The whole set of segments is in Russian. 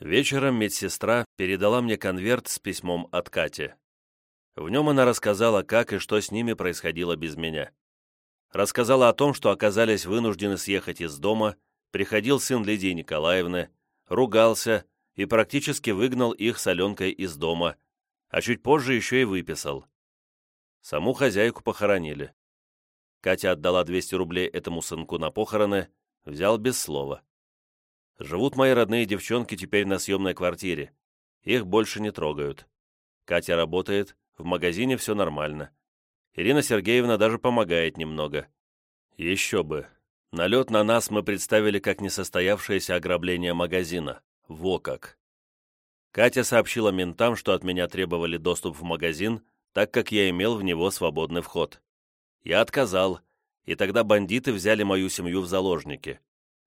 Вечером медсестра передала мне конверт с письмом от Кати. В нем она рассказала, как и что с ними происходило без меня. Рассказала о том, что оказались вынуждены съехать из дома, приходил сын Лидии Николаевны, ругался и практически выгнал их с Аленкой из дома, а чуть позже еще и выписал. Саму хозяйку похоронили. Катя отдала 200 рублей этому сынку на похороны, взял без слова. Живут мои родные девчонки теперь на съемной квартире. Их больше не трогают. Катя работает, в магазине все нормально. Ирина Сергеевна даже помогает немного. Еще бы. Налет на нас мы представили как несостоявшееся ограбление магазина. Во как. Катя сообщила ментам, что от меня требовали доступ в магазин, так как я имел в него свободный вход. Я отказал, и тогда бандиты взяли мою семью в заложники.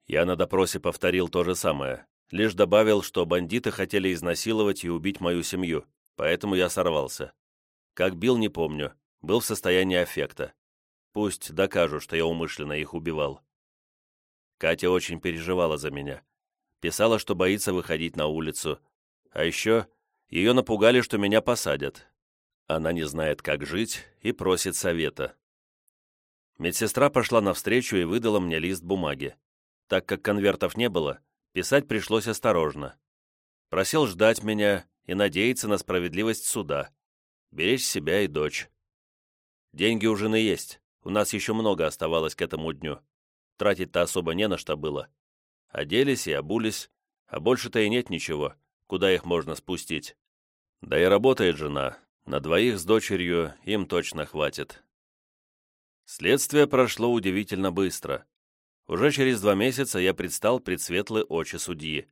Я на допросе повторил то же самое, лишь добавил, что бандиты хотели изнасиловать и убить мою семью, поэтому я сорвался. Как бил, не помню, был в состоянии аффекта. Пусть докажут, что я умышленно их убивал. Катя очень переживала за меня. Писала, что боится выходить на улицу. А еще ее напугали, что меня посадят. Она не знает, как жить, и просит совета. Медсестра пошла навстречу и выдала мне лист бумаги. Так как конвертов не было, писать пришлось осторожно. Просил ждать меня и надеяться на справедливость суда. Беречь себя и дочь. Деньги у жены есть, у нас еще много оставалось к этому дню. Тратить-то особо не на что было. Оделись и обулись, а больше-то и нет ничего, куда их можно спустить. Да и работает жена, на двоих с дочерью им точно хватит. Следствие прошло удивительно быстро. Уже через два месяца я предстал пред светлые очи судьи.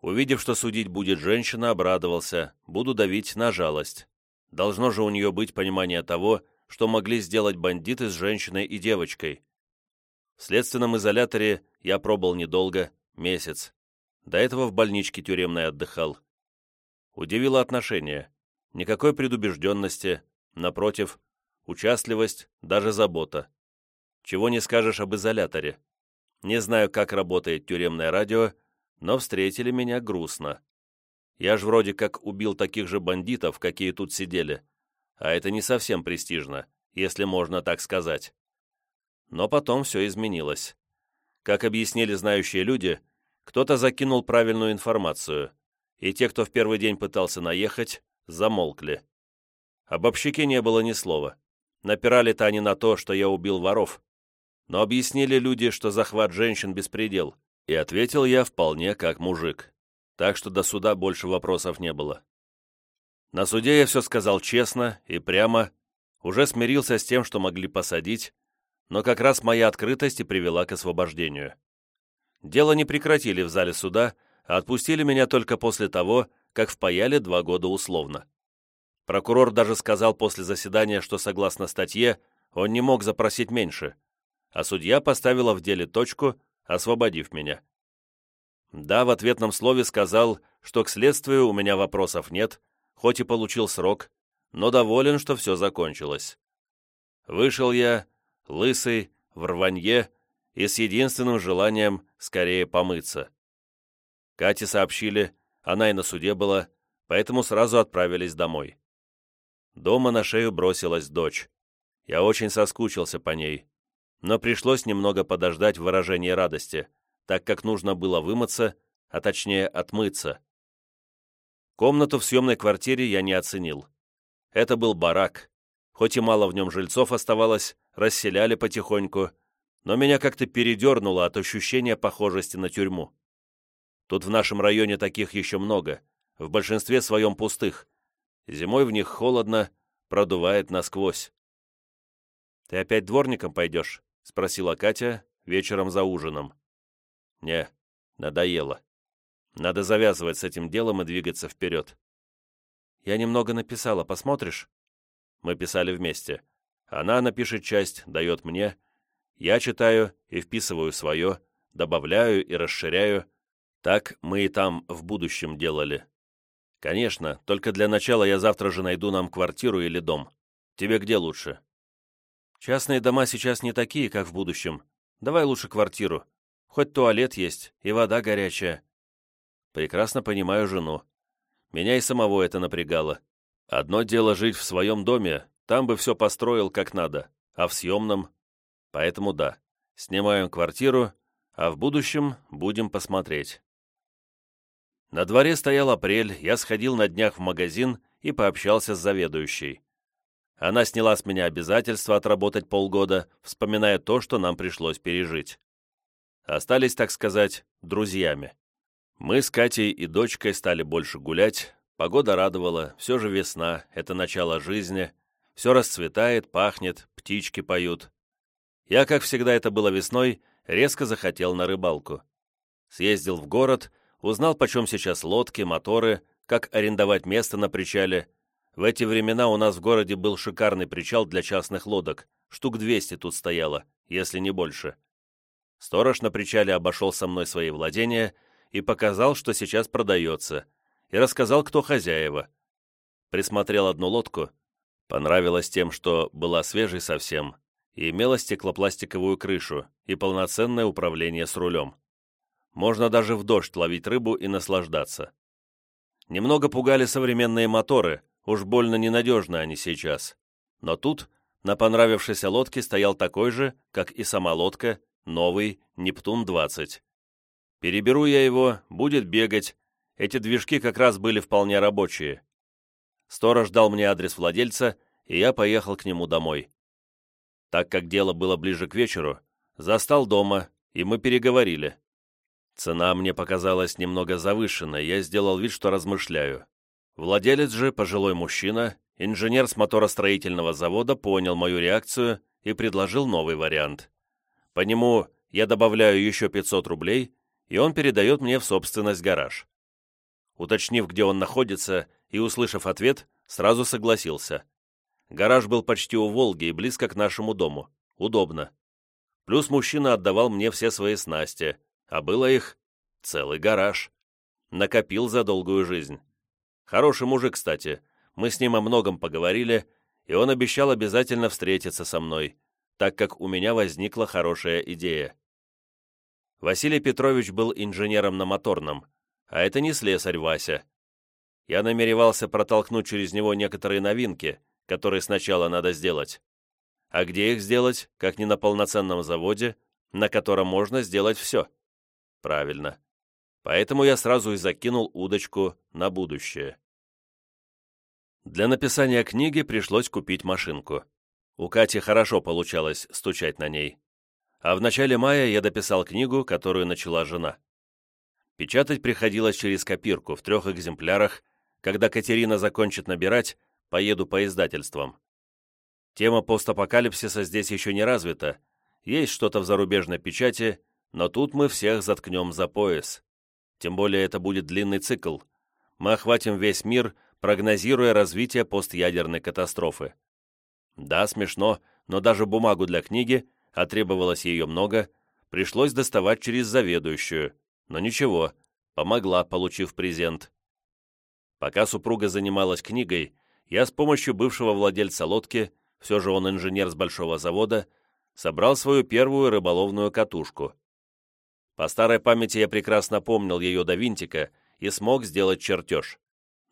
Увидев, что судить будет женщина, обрадовался, буду давить на жалость. Должно же у нее быть понимание того, что могли сделать бандиты с женщиной и девочкой. В следственном изоляторе я пробыл недолго, месяц. До этого в больничке тюремной отдыхал. Удивило отношение. Никакой предубежденности, напротив, участливость, даже забота. Чего не скажешь об изоляторе. Не знаю, как работает тюремное радио, но встретили меня грустно. Я ж вроде как убил таких же бандитов, какие тут сидели. А это не совсем престижно, если можно так сказать. Но потом все изменилось. Как объяснили знающие люди, кто-то закинул правильную информацию, и те, кто в первый день пытался наехать, замолкли. Об общаке не было ни слова. Напирали-то они на то, что я убил воров, но объяснили люди, что захват женщин – беспредел, и ответил я вполне как мужик. Так что до суда больше вопросов не было. На суде я все сказал честно и прямо, уже смирился с тем, что могли посадить, но как раз моя открытость и привела к освобождению. Дело не прекратили в зале суда, а отпустили меня только после того, как впаяли два года условно. Прокурор даже сказал после заседания, что согласно статье он не мог запросить меньше, а судья поставила в деле точку, освободив меня. Да, в ответном слове сказал, что к следствию у меня вопросов нет, хоть и получил срок, но доволен, что все закончилось. Вышел я, лысый, в рванье и с единственным желанием скорее помыться. Кате сообщили, она и на суде была, поэтому сразу отправились домой. Дома на шею бросилась дочь. Я очень соскучился по ней но пришлось немного подождать выражение радости, так как нужно было вымыться, а точнее отмыться. Комнату в съемной квартире я не оценил. Это был барак. Хоть и мало в нем жильцов оставалось, расселяли потихоньку, но меня как-то передернуло от ощущения похожести на тюрьму. Тут в нашем районе таких еще много, в большинстве своем пустых. Зимой в них холодно, продувает насквозь. «Ты опять дворником пойдешь?» — спросила Катя вечером за ужином. «Не, надоело. Надо завязывать с этим делом и двигаться вперед». «Я немного написала, посмотришь?» Мы писали вместе. Она напишет часть, дает мне. Я читаю и вписываю свое, добавляю и расширяю. Так мы и там в будущем делали. Конечно, только для начала я завтра же найду нам квартиру или дом. Тебе где лучше?» Частные дома сейчас не такие, как в будущем. Давай лучше квартиру. Хоть туалет есть и вода горячая. Прекрасно понимаю жену. Меня и самого это напрягало. Одно дело жить в своем доме, там бы все построил как надо, а в съемном... Поэтому да, снимаем квартиру, а в будущем будем посмотреть. На дворе стоял апрель, я сходил на днях в магазин и пообщался с заведующей. Она сняла с меня обязательство отработать полгода, вспоминая то, что нам пришлось пережить. Остались, так сказать, друзьями. Мы с Катей и дочкой стали больше гулять, погода радовала, все же весна, это начало жизни, все расцветает, пахнет, птички поют. Я, как всегда это было весной, резко захотел на рыбалку. Съездил в город, узнал, почем сейчас лодки, моторы, как арендовать место на причале. В эти времена у нас в городе был шикарный причал для частных лодок, штук 200 тут стояло, если не больше. Сторож на причале обошел со мной свои владения и показал, что сейчас продается, и рассказал, кто хозяева. Присмотрел одну лодку, понравилось тем, что была свежей совсем, и имела стеклопластиковую крышу и полноценное управление с рулем. Можно даже в дождь ловить рыбу и наслаждаться. Немного пугали современные моторы, уж больно ненадежны они сейчас. Но тут на понравившейся лодке стоял такой же, как и сама лодка, новый «Нептун-20». Переберу я его, будет бегать. Эти движки как раз были вполне рабочие. Сторож дал мне адрес владельца, и я поехал к нему домой. Так как дело было ближе к вечеру, застал дома, и мы переговорили. Цена мне показалась немного завышенной, я сделал вид, что размышляю. Владелец же, пожилой мужчина, инженер с моторостроительного завода, понял мою реакцию и предложил новый вариант. По нему я добавляю еще 500 рублей, и он передает мне в собственность гараж. Уточнив, где он находится, и услышав ответ, сразу согласился. Гараж был почти у Волги и близко к нашему дому. Удобно. Плюс мужчина отдавал мне все свои снасти, а было их целый гараж. Накопил за долгую жизнь. Хороший мужик, кстати. Мы с ним о многом поговорили, и он обещал обязательно встретиться со мной, так как у меня возникла хорошая идея. Василий Петрович был инженером на моторном, а это не слесарь Вася. Я намеревался протолкнуть через него некоторые новинки — которые сначала надо сделать. А где их сделать, как не на полноценном заводе, на котором можно сделать все? Правильно. Поэтому я сразу и закинул удочку на будущее. Для написания книги пришлось купить машинку. У Кати хорошо получалось стучать на ней. А в начале мая я дописал книгу, которую начала жена. Печатать приходилось через копирку в трех экземплярах. Когда Катерина закончит набирать, поеду по издательствам. Тема постапокалипсиса здесь еще не развита, есть что-то в зарубежной печати, но тут мы всех заткнем за пояс. Тем более это будет длинный цикл. Мы охватим весь мир, прогнозируя развитие постядерной катастрофы. Да, смешно, но даже бумагу для книги, а требовалось ее много, пришлось доставать через заведующую, но ничего, помогла, получив презент. Пока супруга занималась книгой, я с помощью бывшего владельца лодки, все же он инженер с большого завода, собрал свою первую рыболовную катушку. По старой памяти я прекрасно помнил ее до винтика и смог сделать чертеж.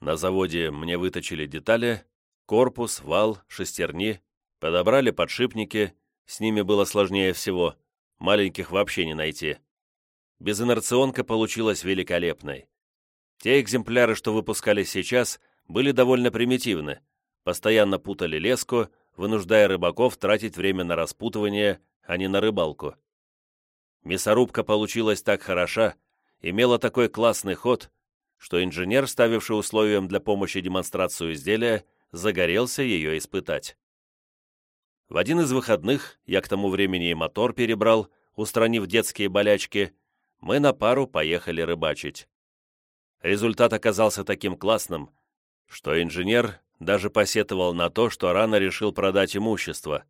На заводе мне выточили детали, корпус, вал, шестерни, подобрали подшипники, с ними было сложнее всего, маленьких вообще не найти. Безинерционка получилась великолепной. Те экземпляры, что выпускались сейчас – были довольно примитивны, постоянно путали леску, вынуждая рыбаков тратить время на распутывание, а не на рыбалку. Мясорубка получилась так хороша, имела такой классный ход, что инженер, ставивший условием для помощи демонстрацию изделия, загорелся ее испытать. В один из выходных, я к тому времени и мотор перебрал, устранив детские болячки, мы на пару поехали рыбачить. Результат оказался таким классным, что инженер даже посетовал на то, что рано решил продать имущество.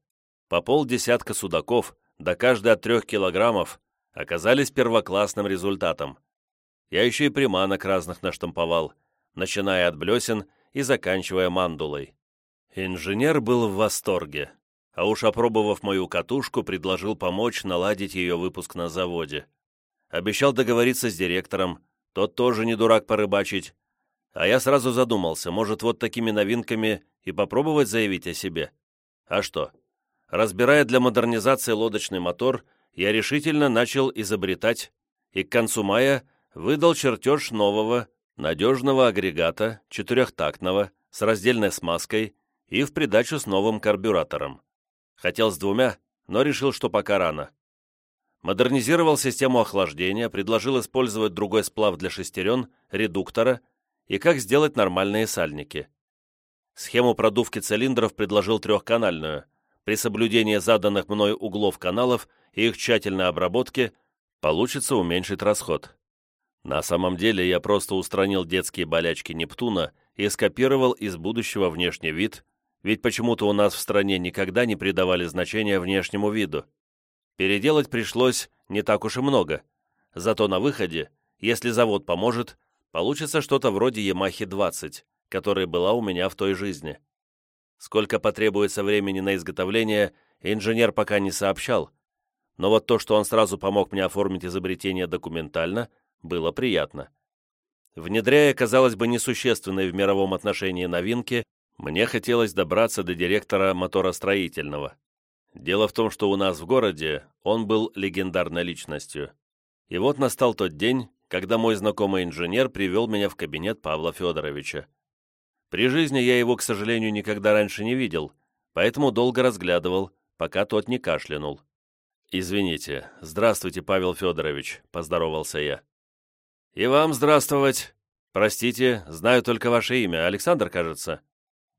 По полдесятка судаков, до каждой от трех килограммов, оказались первоклассным результатом. Я еще и приманок разных наштамповал, начиная от блесен и заканчивая мандулой. Инженер был в восторге, а уж опробовав мою катушку, предложил помочь наладить ее выпуск на заводе. Обещал договориться с директором, Тот тоже не дурак порыбачить. А я сразу задумался, может, вот такими новинками и попробовать заявить о себе. А что? Разбирая для модернизации лодочный мотор, я решительно начал изобретать и к концу мая выдал чертеж нового, надежного агрегата, четырехтактного, с раздельной смазкой и в придачу с новым карбюратором. Хотел с двумя, но решил, что пока рано. Модернизировал систему охлаждения, предложил использовать другой сплав для шестерен, редуктора и как сделать нормальные сальники. Схему продувки цилиндров предложил трехканальную. При соблюдении заданных мной углов каналов и их тщательной обработке получится уменьшить расход. На самом деле я просто устранил детские болячки Нептуна и скопировал из будущего внешний вид, ведь почему-то у нас в стране никогда не придавали значения внешнему виду. Переделать пришлось не так уж и много, зато на выходе, если завод поможет, получится что-то вроде Ямахи-20, которая была у меня в той жизни. Сколько потребуется времени на изготовление, инженер пока не сообщал, но вот то, что он сразу помог мне оформить изобретение документально, было приятно. Внедряя, казалось бы, несущественные в мировом отношении новинки, мне хотелось добраться до директора моторостроительного. Дело в том, что у нас в городе он был легендарной личностью. И вот настал тот день, когда мой знакомый инженер привел меня в кабинет Павла Федоровича. При жизни я его, к сожалению, никогда раньше не видел, поэтому долго разглядывал, пока тот не кашлянул. «Извините. Здравствуйте, Павел Федорович», — поздоровался я. «И вам здравствовать. Простите, знаю только ваше имя. Александр, кажется».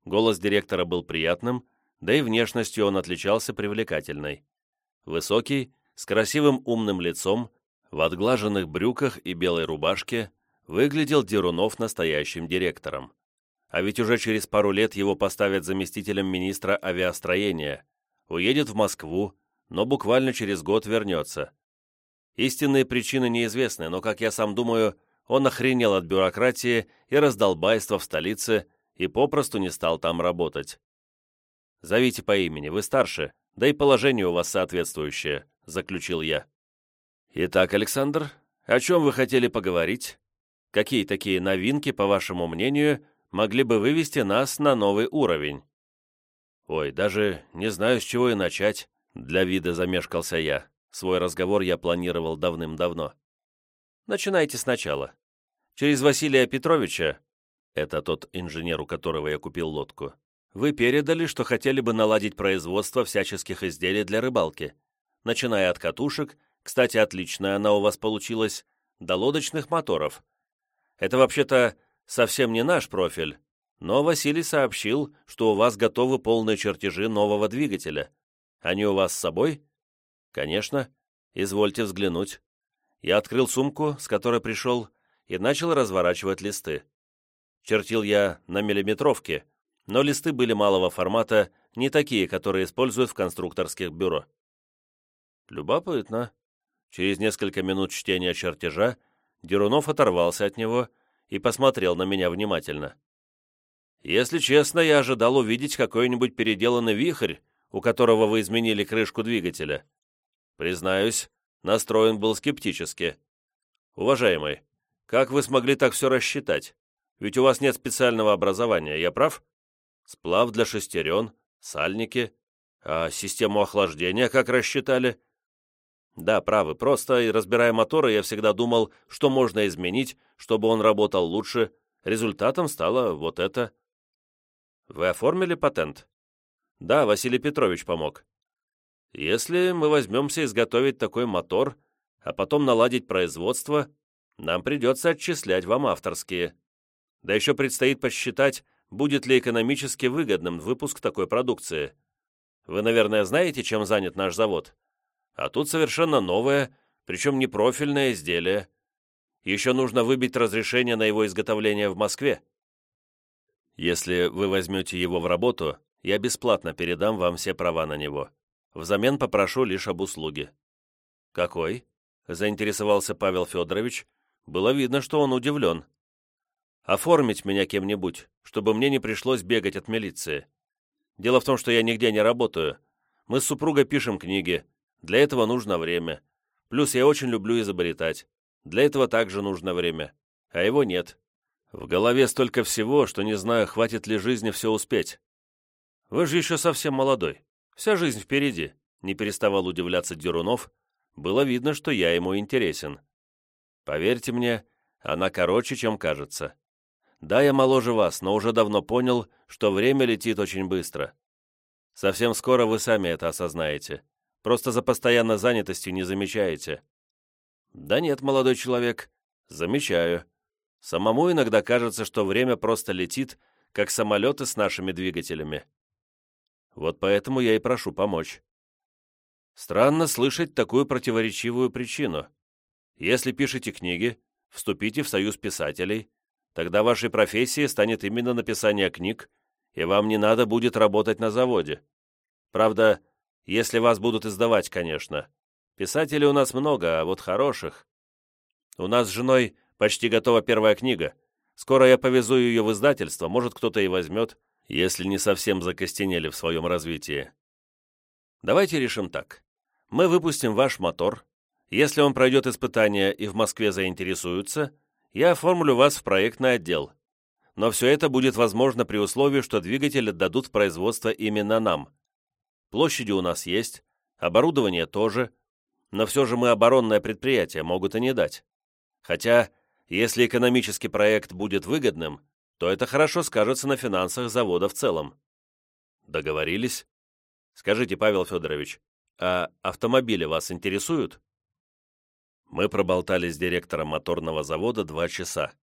Голос директора был приятным, да и внешностью он отличался привлекательной. Высокий, с красивым умным лицом, в отглаженных брюках и белой рубашке, выглядел Дерунов настоящим директором. А ведь уже через пару лет его поставят заместителем министра авиастроения. Уедет в Москву, но буквально через год вернется. Истинные причины неизвестны, но, как я сам думаю, он охренел от бюрократии и раздолбайства в столице и попросту не стал там работать. «Зовите по имени, вы старше, да и положение у вас соответствующее», — заключил я. «Итак, Александр, о чем вы хотели поговорить? Какие такие новинки, по вашему мнению, могли бы вывести нас на новый уровень. Ой, даже не знаю, с чего и начать. Для вида замешкался я. Свой разговор я планировал давным-давно. Начинайте сначала. Через Василия Петровича, это тот инженер, у которого я купил лодку, вы передали, что хотели бы наладить производство всяческих изделий для рыбалки, начиная от катушек, кстати, отличная она у вас получилась, до лодочных моторов. Это вообще-то совсем не наш профиль, но Василий сообщил, что у вас готовы полные чертежи нового двигателя. Они у вас с собой? Конечно. Извольте взглянуть. Я открыл сумку, с которой пришел, и начал разворачивать листы. Чертил я на миллиметровке, но листы были малого формата, не такие, которые используют в конструкторских бюро. Любопытно. Через несколько минут чтения чертежа Дерунов оторвался от него и посмотрел на меня внимательно. «Если честно, я ожидал увидеть какой-нибудь переделанный вихрь, у которого вы изменили крышку двигателя. Признаюсь, настроен был скептически. Уважаемый, как вы смогли так все рассчитать? Ведь у вас нет специального образования, я прав? Сплав для шестерен, сальники, а систему охлаждения как рассчитали?» Да, правы, просто, разбирая моторы, я всегда думал, что можно изменить, чтобы он работал лучше. Результатом стало вот это. Вы оформили патент? Да, Василий Петрович помог. Если мы возьмемся изготовить такой мотор, а потом наладить производство, нам придется отчислять вам авторские. Да еще предстоит посчитать, будет ли экономически выгодным выпуск такой продукции. Вы, наверное, знаете, чем занят наш завод? А тут совершенно новое, причем не профильное изделие. Еще нужно выбить разрешение на его изготовление в Москве. Если вы возьмете его в работу, я бесплатно передам вам все права на него. Взамен попрошу лишь об услуге». «Какой?» — заинтересовался Павел Федорович. Было видно, что он удивлен. «Оформить меня кем-нибудь, чтобы мне не пришлось бегать от милиции. Дело в том, что я нигде не работаю. Мы с супругой пишем книги, для этого нужно время. Плюс я очень люблю изобретать. Для этого также нужно время. а его нет. В голове столько всего, что не знаю, хватит ли жизни все успеть. Вы же еще совсем молодой. Вся жизнь впереди, не переставал удивляться Дерунов. Было видно, что я ему интересен. Поверьте мне, она короче, чем кажется. Да, я моложе вас, но уже давно понял, что время летит очень быстро. Совсем скоро вы сами это осознаете. Просто за постоянной занятостью не замечаете. Да нет, молодой человек, замечаю. Самому иногда кажется, что время просто летит, как самолеты с нашими двигателями. Вот поэтому я и прошу помочь. Странно слышать такую противоречивую причину. Если пишете книги, вступите в союз писателей, тогда вашей профессией станет именно написание книг, и вам не надо будет работать на заводе. Правда, если вас будут издавать, конечно. Писателей у нас много, а вот хороших. У нас с женой почти готова первая книга. Скоро я повезу ее в издательство, может, кто-то и возьмет если не совсем закостенели в своем развитии. Давайте решим так. Мы выпустим ваш мотор. Если он пройдет испытания и в Москве заинтересуются, я оформлю вас в проектный отдел. Но все это будет возможно при условии, что двигатель отдадут в производство именно нам. Площади у нас есть, оборудование тоже, но все же мы оборонное предприятие, могут и не дать. Хотя, если экономический проект будет выгодным, то это хорошо скажется на финансах завода в целом. Договорились? Скажите, Павел Федорович, а автомобили вас интересуют? Мы проболтали с директором моторного завода два часа.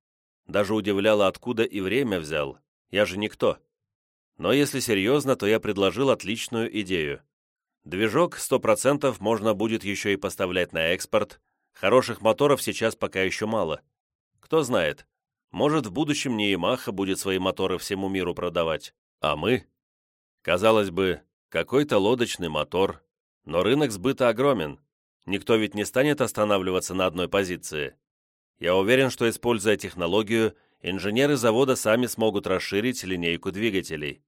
Даже удивляло, откуда и время взял. Я же никто. Но если серьезно, то я предложил отличную идею. Движок 100% можно будет еще и поставлять на экспорт. Хороших моторов сейчас пока еще мало. Кто знает, может, в будущем не Ямаха будет свои моторы всему миру продавать, а мы? Казалось бы, какой-то лодочный мотор, но рынок сбыта огромен. Никто ведь не станет останавливаться на одной позиции. Я уверен, что, используя технологию, инженеры завода сами смогут расширить линейку двигателей.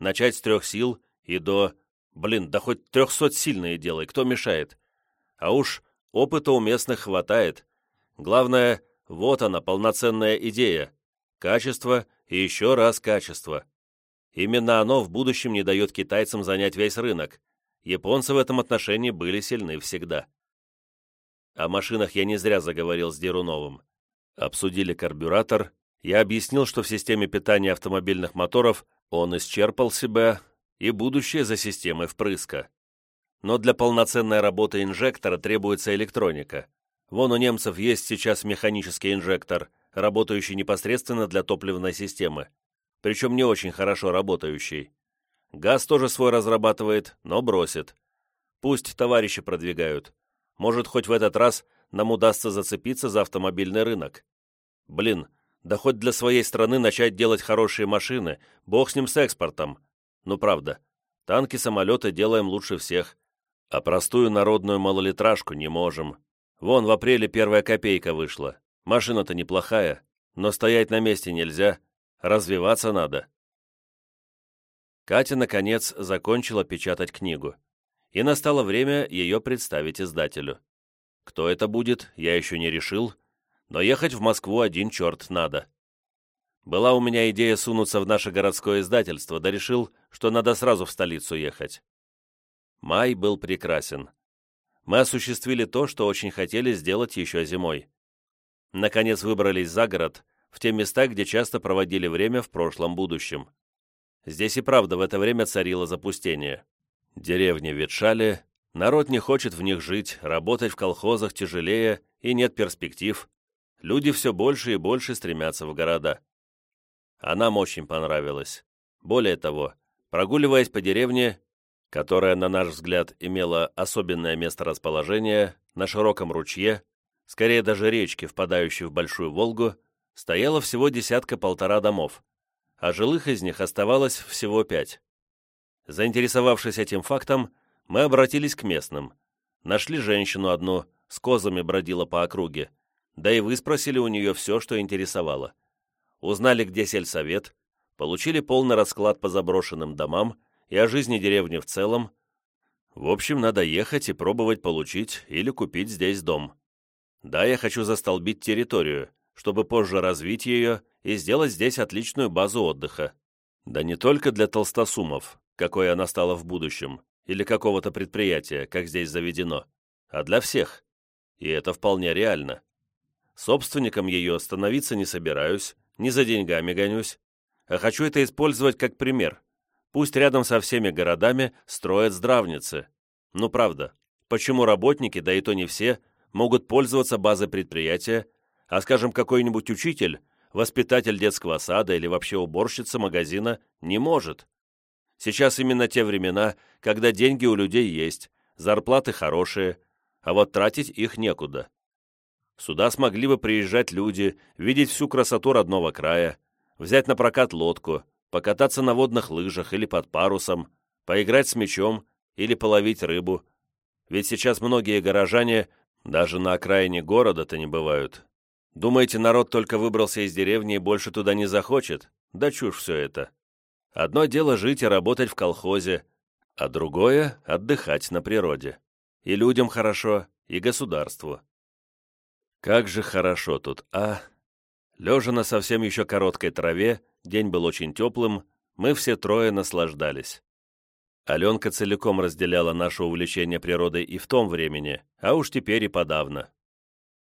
Начать с трех сил и до... Блин, да хоть трехсотсильные делай, кто мешает? А уж опыта у местных хватает. Главное, вот она, полноценная идея. Качество и еще раз качество. Именно оно в будущем не дает китайцам занять весь рынок. Японцы в этом отношении были сильны всегда. О машинах я не зря заговорил с Деруновым. Обсудили карбюратор. Я объяснил, что в системе питания автомобильных моторов он исчерпал себя, и будущее за системой впрыска. Но для полноценной работы инжектора требуется электроника. Вон у немцев есть сейчас механический инжектор, работающий непосредственно для топливной системы, причем не очень хорошо работающий. Газ тоже свой разрабатывает, но бросит. Пусть товарищи продвигают. Может, хоть в этот раз нам удастся зацепиться за автомобильный рынок. Блин, да хоть для своей страны начать делать хорошие машины, бог с ним с экспортом. Ну правда, танки, самолеты делаем лучше всех, а простую народную малолитражку не можем. Вон в апреле первая копейка вышла. Машина-то неплохая, но стоять на месте нельзя, развиваться надо. Катя, наконец, закончила печатать книгу, и настало время ее представить издателю. Кто это будет, я еще не решил, но ехать в Москву один черт надо. Была у меня идея сунуться в наше городское издательство, да решил, что надо сразу в столицу ехать. Май был прекрасен мы осуществили то, что очень хотели сделать еще зимой. Наконец выбрались за город, в те места, где часто проводили время в прошлом будущем. Здесь и правда в это время царило запустение. Деревни ветшали, народ не хочет в них жить, работать в колхозах тяжелее и нет перспектив. Люди все больше и больше стремятся в города. А нам очень понравилось. Более того, прогуливаясь по деревне, которая, на наш взгляд, имела особенное место расположения на широком ручье, скорее даже речке, впадающей в Большую Волгу, стояло всего десятка-полтора домов, а жилых из них оставалось всего пять. Заинтересовавшись этим фактом, мы обратились к местным. Нашли женщину одну, с козами бродила по округе, да и выспросили у нее все, что интересовало. Узнали, где сельсовет, получили полный расклад по заброшенным домам, и о жизни деревни в целом. В общем, надо ехать и пробовать получить или купить здесь дом. Да, я хочу застолбить территорию, чтобы позже развить ее и сделать здесь отличную базу отдыха. Да не только для толстосумов, какой она стала в будущем, или какого-то предприятия, как здесь заведено, а для всех. И это вполне реально. Собственником ее становиться не собираюсь, не за деньгами гонюсь, а хочу это использовать как пример. Пусть рядом со всеми городами строят здравницы. Ну правда, почему работники, да и то не все, могут пользоваться базой предприятия, а, скажем, какой-нибудь учитель, воспитатель детского сада или вообще уборщица магазина не может. Сейчас именно те времена, когда деньги у людей есть, зарплаты хорошие, а вот тратить их некуда. Сюда смогли бы приезжать люди, видеть всю красоту родного края, взять на прокат лодку, покататься на водных лыжах или под парусом, поиграть с мячом или половить рыбу. Ведь сейчас многие горожане даже на окраине города-то не бывают. Думаете, народ только выбрался из деревни и больше туда не захочет? Да чушь все это. Одно дело жить и работать в колхозе, а другое — отдыхать на природе. И людям хорошо, и государству. Как же хорошо тут, а? Лежа на совсем еще короткой траве, день был очень теплым, мы все трое наслаждались. Аленка целиком разделяла наше увлечение природой и в том времени, а уж теперь и подавно.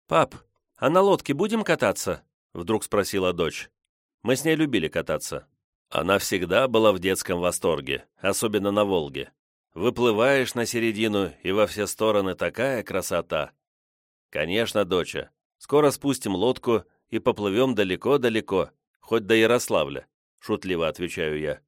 «Пап, а на лодке будем кататься?» — вдруг спросила дочь. Мы с ней любили кататься. Она всегда была в детском восторге, особенно на Волге. Выплываешь на середину, и во все стороны такая красота. Конечно, доча, скоро спустим лодку и поплывем далеко-далеко, хоть до Ярославля, шутливо отвечаю я.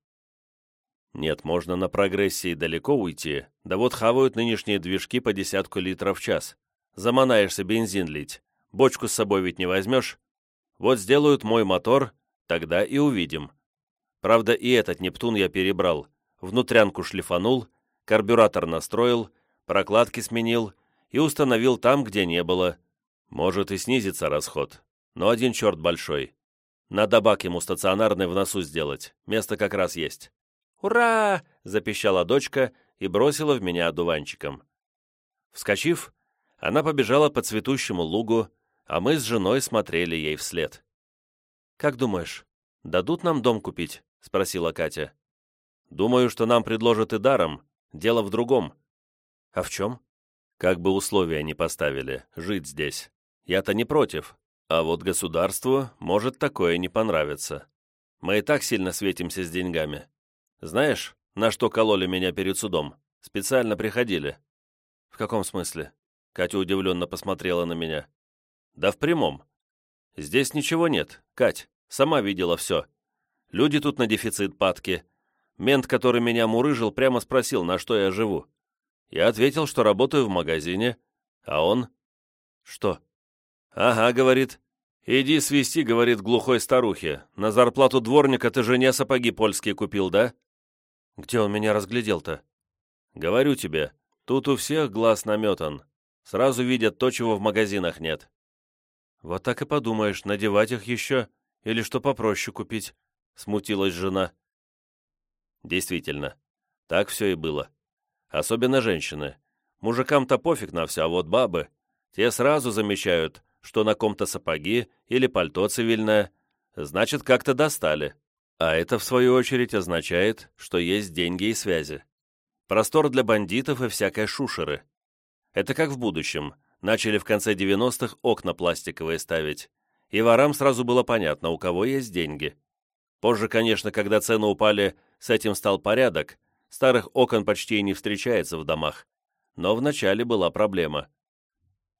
Нет, можно на прогрессии далеко уйти, да вот хавают нынешние движки по десятку литров в час. Заманаешься бензин лить, бочку с собой ведь не возьмешь. Вот сделают мой мотор, тогда и увидим. Правда, и этот Нептун я перебрал, внутрянку шлифанул, карбюратор настроил, прокладки сменил и установил там, где не было. Может и снизится расход, но один черт большой. Надо бак ему стационарный в носу сделать, место как раз есть. «Ура!» — запищала дочка и бросила в меня одуванчиком. Вскочив, она побежала по цветущему лугу, а мы с женой смотрели ей вслед. «Как думаешь, дадут нам дом купить?» — спросила Катя. «Думаю, что нам предложат и даром. Дело в другом». «А в чем?» «Как бы условия не поставили, жить здесь. Я-то не против, а вот государству может такое не понравиться. Мы и так сильно светимся с деньгами. Знаешь, на что кололи меня перед судом? Специально приходили». «В каком смысле?» Катя удивленно посмотрела на меня. «Да в прямом. Здесь ничего нет, Кать, сама видела все. Люди тут на дефицит падки. Мент, который меня мурыжил, прямо спросил, на что я живу. Я ответил, что работаю в магазине, а он... Что? Ага, говорит. Иди свисти, говорит глухой старухе. На зарплату дворника ты жене сапоги польские купил, да? Где он меня разглядел-то? Говорю тебе, тут у всех глаз наметан. Сразу видят то, чего в магазинах нет. Вот так и подумаешь, надевать их еще или что попроще купить, смутилась жена. Действительно, так все и было. Особенно женщины. Мужикам-то пофиг на все, а вот бабы, те сразу замечают, что на ком-то сапоги или пальто цивильное, значит, как-то достали. А это, в свою очередь, означает, что есть деньги и связи. Простор для бандитов и всякой шушеры. Это как в будущем. Начали в конце 90-х окна пластиковые ставить. И ворам сразу было понятно, у кого есть деньги. Позже, конечно, когда цены упали, с этим стал порядок. Старых окон почти и не встречается в домах. Но вначале была проблема.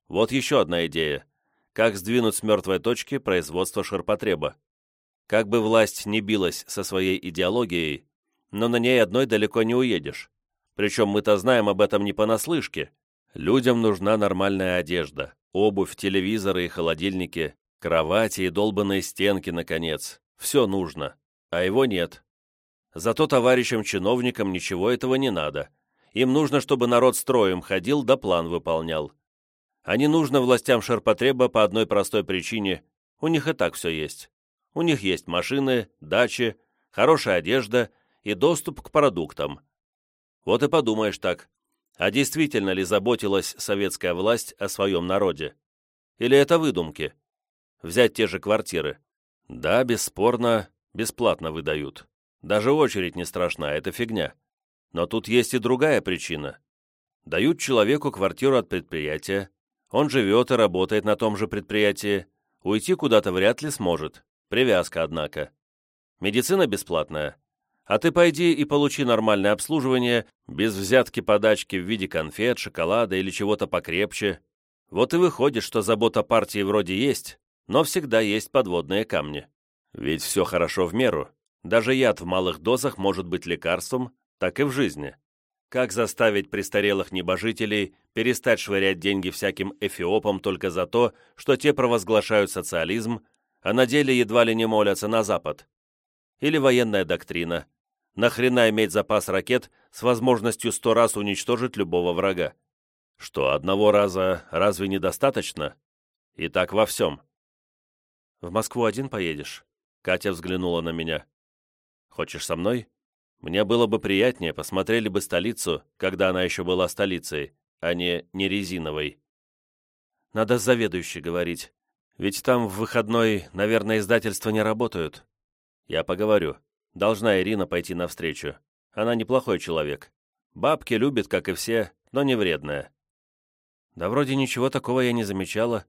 Вот еще одна идея. Как сдвинуть с мертвой точки производство ширпотреба. Как бы власть не билась со своей идеологией, но на ней одной далеко не уедешь. Причем мы-то знаем об этом не понаслышке. Людям нужна нормальная одежда, обувь, телевизоры и холодильники, кровати и долбанные стенки, наконец. Все нужно, а его нет. Зато товарищам-чиновникам ничего этого не надо. Им нужно, чтобы народ строем ходил да план выполнял. А не нужно властям ширпотреба по одной простой причине. У них и так все есть. У них есть машины, дачи, хорошая одежда и доступ к продуктам. Вот и подумаешь так, а действительно ли заботилась советская власть о своем народе? Или это выдумки? взять те же квартиры. Да, бесспорно, бесплатно выдают. Даже очередь не страшна, это фигня. Но тут есть и другая причина. Дают человеку квартиру от предприятия, он живет и работает на том же предприятии, уйти куда-то вряд ли сможет, привязка, однако. Медицина бесплатная. А ты пойди и получи нормальное обслуживание, без взятки-подачки в виде конфет, шоколада или чего-то покрепче. Вот и выходит, что забота партии вроде есть, но всегда есть подводные камни. Ведь все хорошо в меру. Даже яд в малых дозах может быть лекарством, так и в жизни. Как заставить престарелых небожителей перестать швырять деньги всяким эфиопам только за то, что те провозглашают социализм, а на деле едва ли не молятся на Запад? Или военная доктрина. Нахрена иметь запас ракет с возможностью сто раз уничтожить любого врага? Что, одного раза разве недостаточно? И так во всем. «В Москву один поедешь?» Катя взглянула на меня. «Хочешь со мной? Мне было бы приятнее, посмотрели бы столицу, когда она еще была столицей, а не не резиновой. Надо с заведующей говорить. Ведь там в выходной, наверное, издательства не работают. Я поговорю. Должна Ирина пойти навстречу. Она неплохой человек. Бабки любит, как и все, но не вредная. Да вроде ничего такого я не замечала.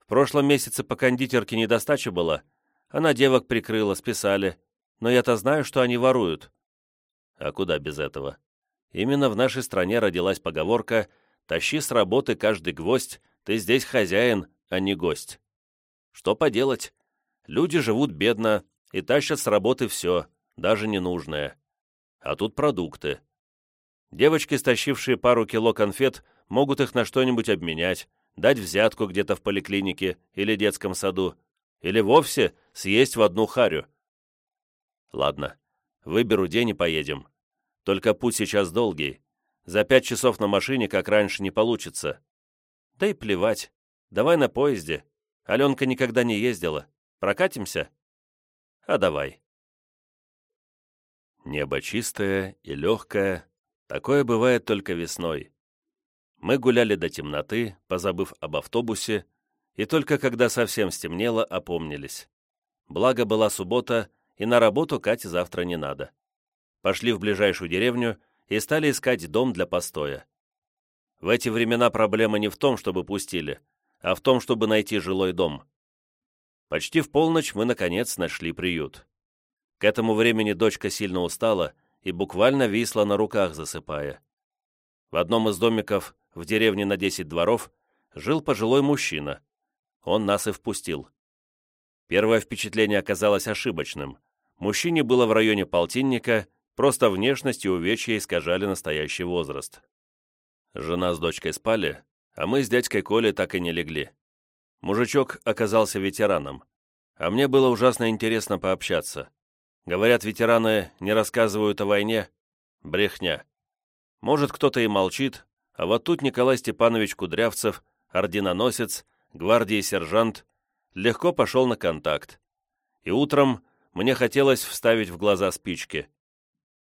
В прошлом месяце по кондитерке недостача была. Она девок прикрыла, списали. Но я-то знаю, что они воруют. А куда без этого? Именно в нашей стране родилась поговорка «Тащи с работы каждый гвоздь, ты здесь хозяин, а не гость». Что поделать? Люди живут бедно и тащат с работы все, даже ненужное. А тут продукты. Девочки, стащившие пару кило конфет, могут их на что-нибудь обменять, дать взятку где-то в поликлинике или детском саду, или вовсе съесть в одну харю. Ладно, выберу день и поедем. Только путь сейчас долгий. За пять часов на машине, как раньше, не получится. Да и плевать. Давай на поезде. Аленка никогда не ездила. Прокатимся? А давай. Небо чистое и легкое. Такое бывает только весной. Мы гуляли до темноты, позабыв об автобусе, и только когда совсем стемнело, опомнились. Благо была суббота, и на работу Кате завтра не надо. Пошли в ближайшую деревню и стали искать дом для постоя. В эти времена проблема не в том, чтобы пустили, а в том, чтобы найти жилой дом. Почти в полночь мы, наконец, нашли приют. К этому времени дочка сильно устала и буквально висла на руках, засыпая. В одном из домиков в деревне на 10 дворов жил пожилой мужчина. Он нас и впустил. Первое впечатление оказалось ошибочным. Мужчине было в районе полтинника, просто внешность и увечья искажали настоящий возраст. Жена с дочкой спали, а мы с дядькой Колей так и не легли. Мужичок оказался ветераном, а мне было ужасно интересно пообщаться. Говорят, ветераны не рассказывают о войне. Брехня. Может, кто-то и молчит, а вот тут Николай Степанович Кудрявцев, орденоносец, гвардии сержант, легко пошел на контакт. И утром мне хотелось вставить в глаза спички.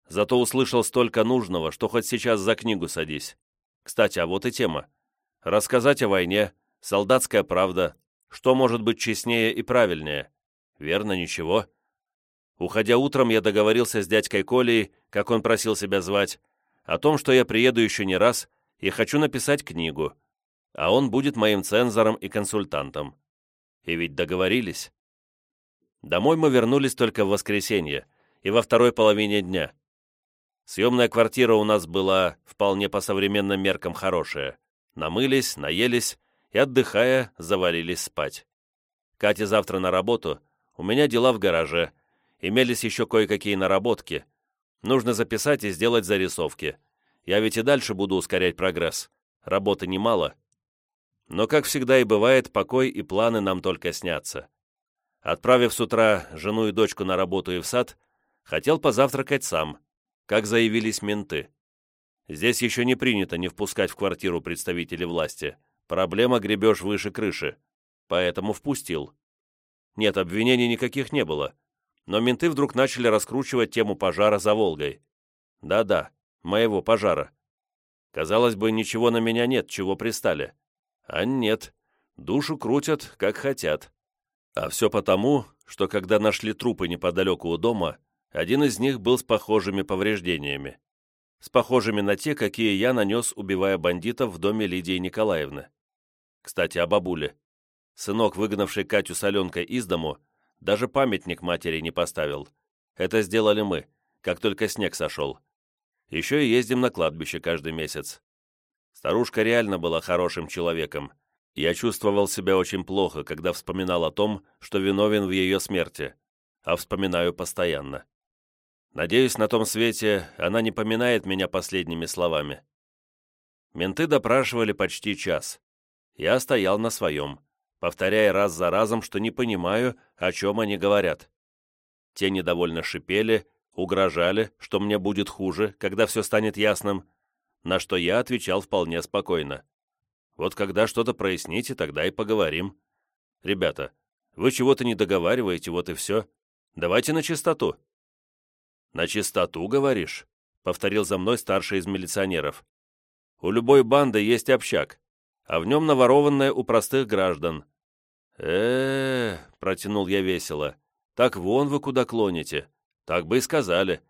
Зато услышал столько нужного, что хоть сейчас за книгу садись. Кстати, а вот и тема. Рассказать о войне, солдатская правда, что может быть честнее и правильнее? Верно, ничего. Уходя утром, я договорился с дядькой Колей, как он просил себя звать, о том, что я приеду еще не раз и хочу написать книгу, а он будет моим цензором и консультантом. И ведь договорились. Домой мы вернулись только в воскресенье и во второй половине дня. Съемная квартира у нас была вполне по современным меркам хорошая. Намылись, наелись и, отдыхая, завалились спать. Катя завтра на работу, у меня дела в гараже, имелись еще кое-какие наработки. Нужно записать и сделать зарисовки. Я ведь и дальше буду ускорять прогресс. Работы немало. Но, как всегда и бывает, покой и планы нам только снятся. Отправив с утра жену и дочку на работу и в сад, хотел позавтракать сам, как заявились менты. Здесь еще не принято не впускать в квартиру представителей власти. Проблема гребешь выше крыши. Поэтому впустил. Нет, обвинений никаких не было. Но менты вдруг начали раскручивать тему пожара за Волгой. Да-да, моего пожара. Казалось бы, ничего на меня нет, чего пристали. А нет, душу крутят, как хотят. А все потому, что когда нашли трупы неподалеку у дома, один из них был с похожими повреждениями. С похожими на те, какие я нанес, убивая бандитов в доме Лидии Николаевны. Кстати, о бабуле. Сынок, выгнавший Катю с Аленкой из дому, даже памятник матери не поставил. Это сделали мы, как только снег сошел. Еще и ездим на кладбище каждый месяц. Старушка реально была хорошим человеком. Я чувствовал себя очень плохо, когда вспоминал о том, что виновен в ее смерти, а вспоминаю постоянно. Надеюсь, на том свете она не поминает меня последними словами. Менты допрашивали почти час. Я стоял на своем, повторяя раз за разом, что не понимаю, о чем они говорят. Те недовольно шипели, угрожали, что мне будет хуже, когда все станет ясным, на что я отвечал вполне спокойно. Вот когда что-то проясните, тогда и поговорим. Ребята, вы чего-то не договариваете, вот и все. Давайте на чистоту. На чистоту, говоришь? Повторил за мной старший из милиционеров. У любой банды есть общак, а в нем наворованное у простых граждан. э, протянул я весело. «Так вон вы куда клоните. Так бы и сказали.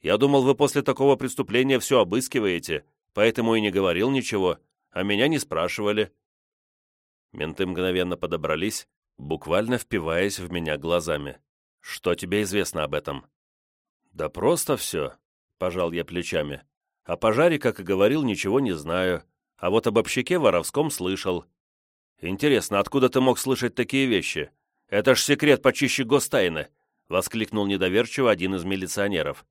Я думал, вы после такого преступления все обыскиваете, поэтому и не говорил ничего, а меня не спрашивали». Менты мгновенно подобрались, буквально впиваясь в меня глазами. «Что тебе известно об этом?» «Да просто все», — пожал я плечами. «О пожаре, как и говорил, ничего не знаю, а вот об общаке воровском слышал. Интересно, откуда ты мог слышать такие вещи? Это ж секрет почище гостайны», — воскликнул недоверчиво один из милиционеров.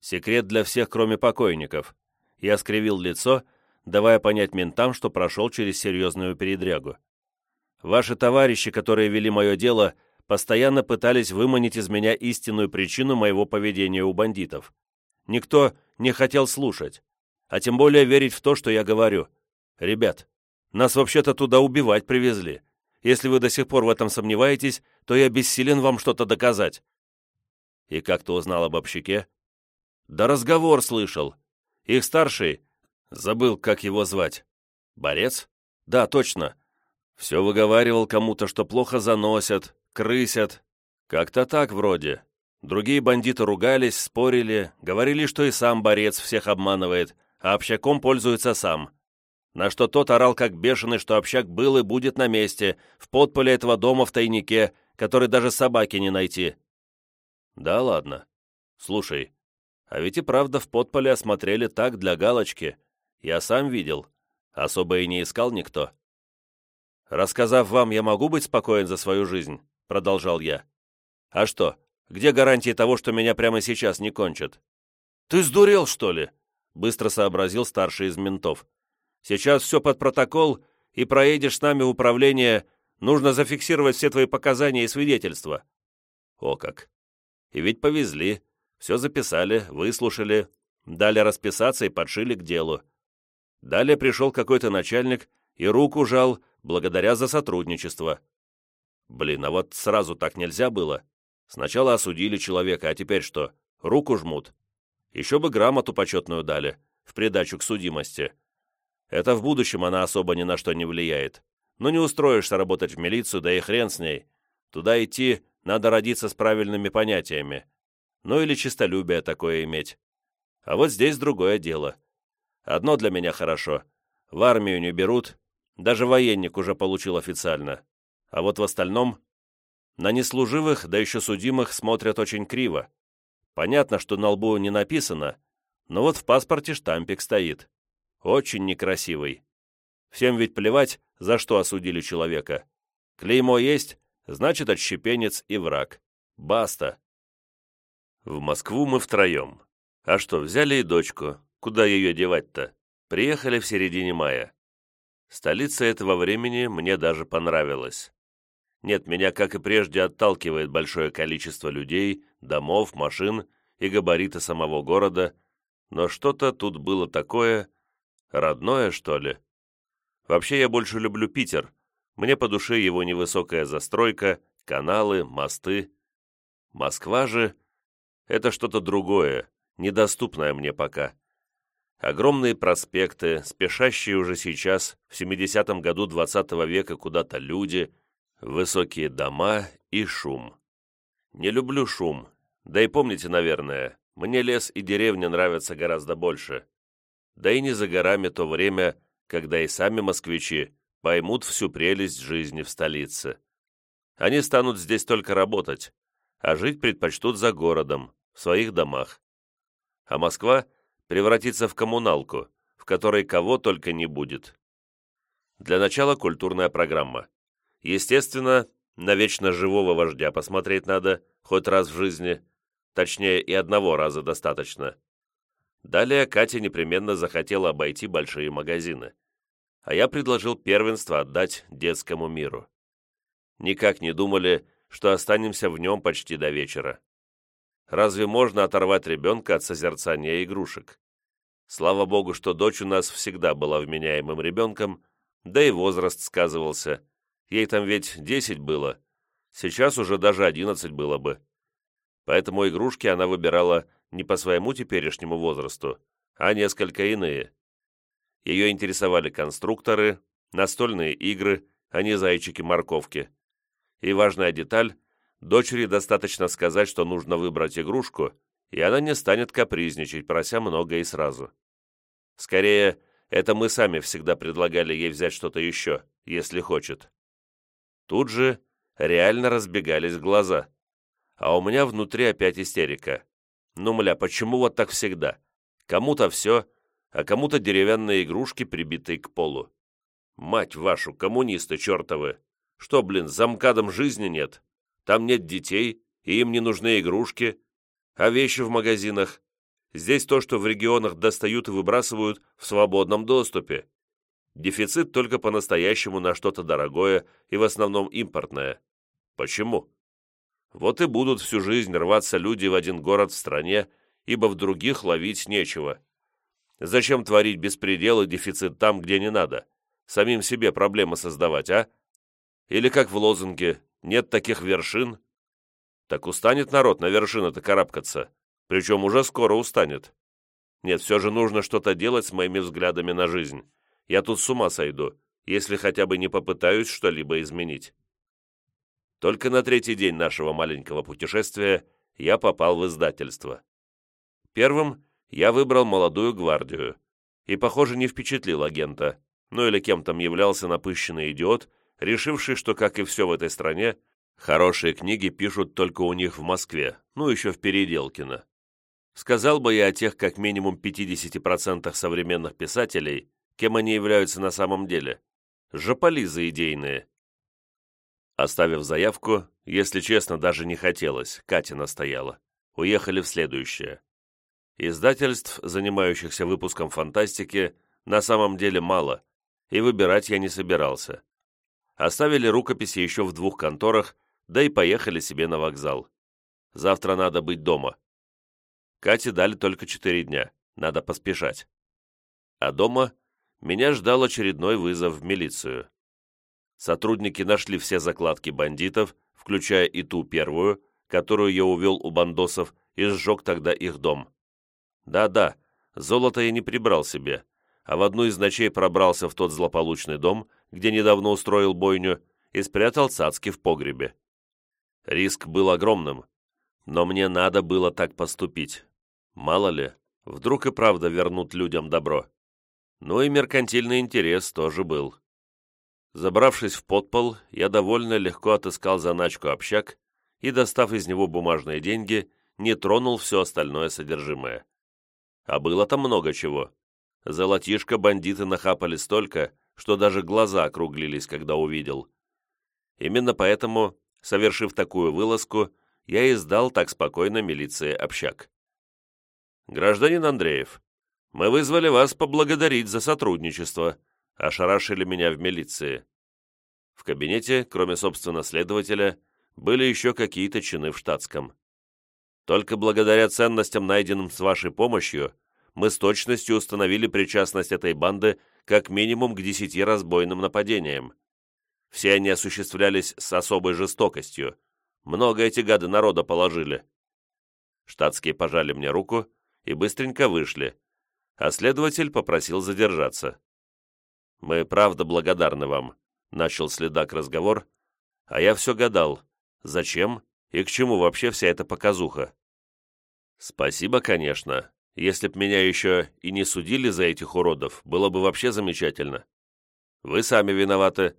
«Секрет для всех, кроме покойников». Я скривил лицо, давая понять ментам, что прошел через серьезную передрягу. «Ваши товарищи, которые вели мое дело, постоянно пытались выманить из меня истинную причину моего поведения у бандитов. Никто не хотел слушать, а тем более верить в то, что я говорю. Ребят, нас вообще-то туда убивать привезли. Если вы до сих пор в этом сомневаетесь, то я бессилен вам что-то доказать». «И как ты узнал об общаке?» «Да разговор слышал. Их старший, забыл, как его звать. Борец? Да, точно. Все выговаривал кому-то, что плохо заносят, крысят. Как-то так вроде. Другие бандиты ругались, спорили, говорили, что и сам борец всех обманывает, а общаком пользуется сам. На что тот орал как бешеный, что общак был и будет на месте, в подполе этого дома в тайнике, который даже собаки не найти. Да ладно. Слушай, а ведь и правда в подполе осмотрели так для галочки. Я сам видел. Особо и не искал никто. «Рассказав вам, я могу быть спокоен за свою жизнь?» — продолжал я. «А что, где гарантии того, что меня прямо сейчас не кончат?» «Ты сдурел, что ли?» — быстро сообразил старший из ментов. «Сейчас все под протокол, и проедешь с нами в управление. Нужно зафиксировать все твои показания и свидетельства». «О как! И ведь повезли. Все записали, выслушали, дали расписаться и подшили к делу. Далее пришел какой-то начальник и руку жал, благодаря за сотрудничество. Блин, а вот сразу так нельзя было. Сначала осудили человека, а теперь что, руку жмут? Еще бы грамоту почетную дали, в придачу к судимости. Это в будущем она особо ни на что не влияет. Но не устроишься работать в милицию, да и хрен с ней. Туда идти надо родиться с правильными понятиями ну или честолюбие такое иметь. А вот здесь другое дело. Одно для меня хорошо. В армию не берут, даже военник уже получил официально. А вот в остальном... На неслуживых, да еще судимых, смотрят очень криво. Понятно, что на лбу не написано, но вот в паспорте штампик стоит. Очень некрасивый. Всем ведь плевать, за что осудили человека. Клеймо есть, значит отщепенец и враг. Баста. В Москву мы втроем. А что, взяли и дочку. Куда ее девать-то? Приехали в середине мая. Столица этого времени мне даже понравилась. Нет, меня, как и прежде, отталкивает большое количество людей, домов, машин и габариты самого города, но что-то тут было такое... родное, что ли? Вообще, я больше люблю Питер. Мне по душе его невысокая застройка, каналы, мосты. Москва же это что-то другое, недоступное мне пока. Огромные проспекты, спешащие уже сейчас, в 70-м году 20 -го века куда-то люди, Высокие дома и шум. Не люблю шум, да и помните, наверное, мне лес и деревня нравятся гораздо больше. Да и не за горами то время, когда и сами москвичи поймут всю прелесть жизни в столице. Они станут здесь только работать, а жить предпочтут за городом, в своих домах. А Москва превратится в коммуналку, в которой кого только не будет. Для начала культурная программа. Естественно, на вечно живого вождя посмотреть надо, хоть раз в жизни, точнее и одного раза достаточно. Далее Катя непременно захотела обойти большие магазины, а я предложил первенство отдать детскому миру. Никак не думали, что останемся в нем почти до вечера. Разве можно оторвать ребенка от созерцания игрушек? Слава богу, что дочь у нас всегда была вменяемым ребенком, да и возраст сказывался – Ей там ведь десять было. Сейчас уже даже одиннадцать было бы. Поэтому игрушки она выбирала не по своему теперешнему возрасту, а несколько иные. Ее интересовали конструкторы, настольные игры, а не зайчики-морковки. И важная деталь – дочери достаточно сказать, что нужно выбрать игрушку, и она не станет капризничать, прося много и сразу. Скорее, это мы сами всегда предлагали ей взять что-то еще, если хочет. Тут же реально разбегались глаза. А у меня внутри опять истерика. Ну, мля, почему вот так всегда? Кому-то все, а кому-то деревянные игрушки, прибитые к полу. Мать вашу, коммунисты чертовы! Что, блин, за МКАДом жизни нет? Там нет детей, и им не нужны игрушки. А вещи в магазинах? Здесь то, что в регионах достают и выбрасывают в свободном доступе. Дефицит только по-настоящему на что-то дорогое и в основном импортное. Почему? Вот и будут всю жизнь рваться люди в один город в стране, ибо в других ловить нечего. Зачем творить беспредел и дефицит там, где не надо? Самим себе проблемы создавать, а? Или как в лозунге «нет таких вершин»? Так устанет народ на вершины-то карабкаться, причем уже скоро устанет. Нет, все же нужно что-то делать с моими взглядами на жизнь. Я тут с ума сойду, если хотя бы не попытаюсь что-либо изменить. Только на третий день нашего маленького путешествия я попал в издательство. Первым я выбрал молодую гвардию, и, похоже, не впечатлил агента, ну или кем там являлся напыщенный идиот, решивший, что, как и все в этой стране, хорошие книги пишут только у них в Москве, ну еще в Переделкино. Сказал бы я о тех как минимум 50% современных писателей, кем они являются на самом деле. Жополизы идейные. Оставив заявку, если честно, даже не хотелось, Катя настояла. Уехали в следующее. Издательств, занимающихся выпуском фантастики, на самом деле мало, и выбирать я не собирался. Оставили рукописи еще в двух конторах, да и поехали себе на вокзал. Завтра надо быть дома. Кате дали только четыре дня, надо поспешать. А дома меня ждал очередной вызов в милицию. Сотрудники нашли все закладки бандитов, включая и ту первую, которую я увел у бандосов и сжег тогда их дом. Да-да, золото я не прибрал себе, а в одну из ночей пробрался в тот злополучный дом, где недавно устроил бойню, и спрятал цацки в погребе. Риск был огромным, но мне надо было так поступить. Мало ли, вдруг и правда вернут людям добро. Ну и меркантильный интерес тоже был. Забравшись в подпол, я довольно легко отыскал заначку общак и, достав из него бумажные деньги, не тронул все остальное содержимое. А было там много чего. Золотишко бандиты нахапали столько, что даже глаза округлились, когда увидел. Именно поэтому, совершив такую вылазку, я и сдал так спокойно милиции общак. «Гражданин Андреев, мы вызвали вас поблагодарить за сотрудничество», ошарашили меня в милиции. В кабинете, кроме, собственно, следователя, были еще какие-то чины в штатском. Только благодаря ценностям, найденным с вашей помощью, мы с точностью установили причастность этой банды как минимум к десяти разбойным нападениям. Все они осуществлялись с особой жестокостью. Много эти гады народа положили. Штатские пожали мне руку и быстренько вышли, а следователь попросил задержаться. «Мы правда благодарны вам», — начал следак разговор, А я все гадал, зачем и к чему вообще вся эта показуха. Спасибо, конечно. Если б меня еще и не судили за этих уродов, было бы вообще замечательно. Вы сами виноваты.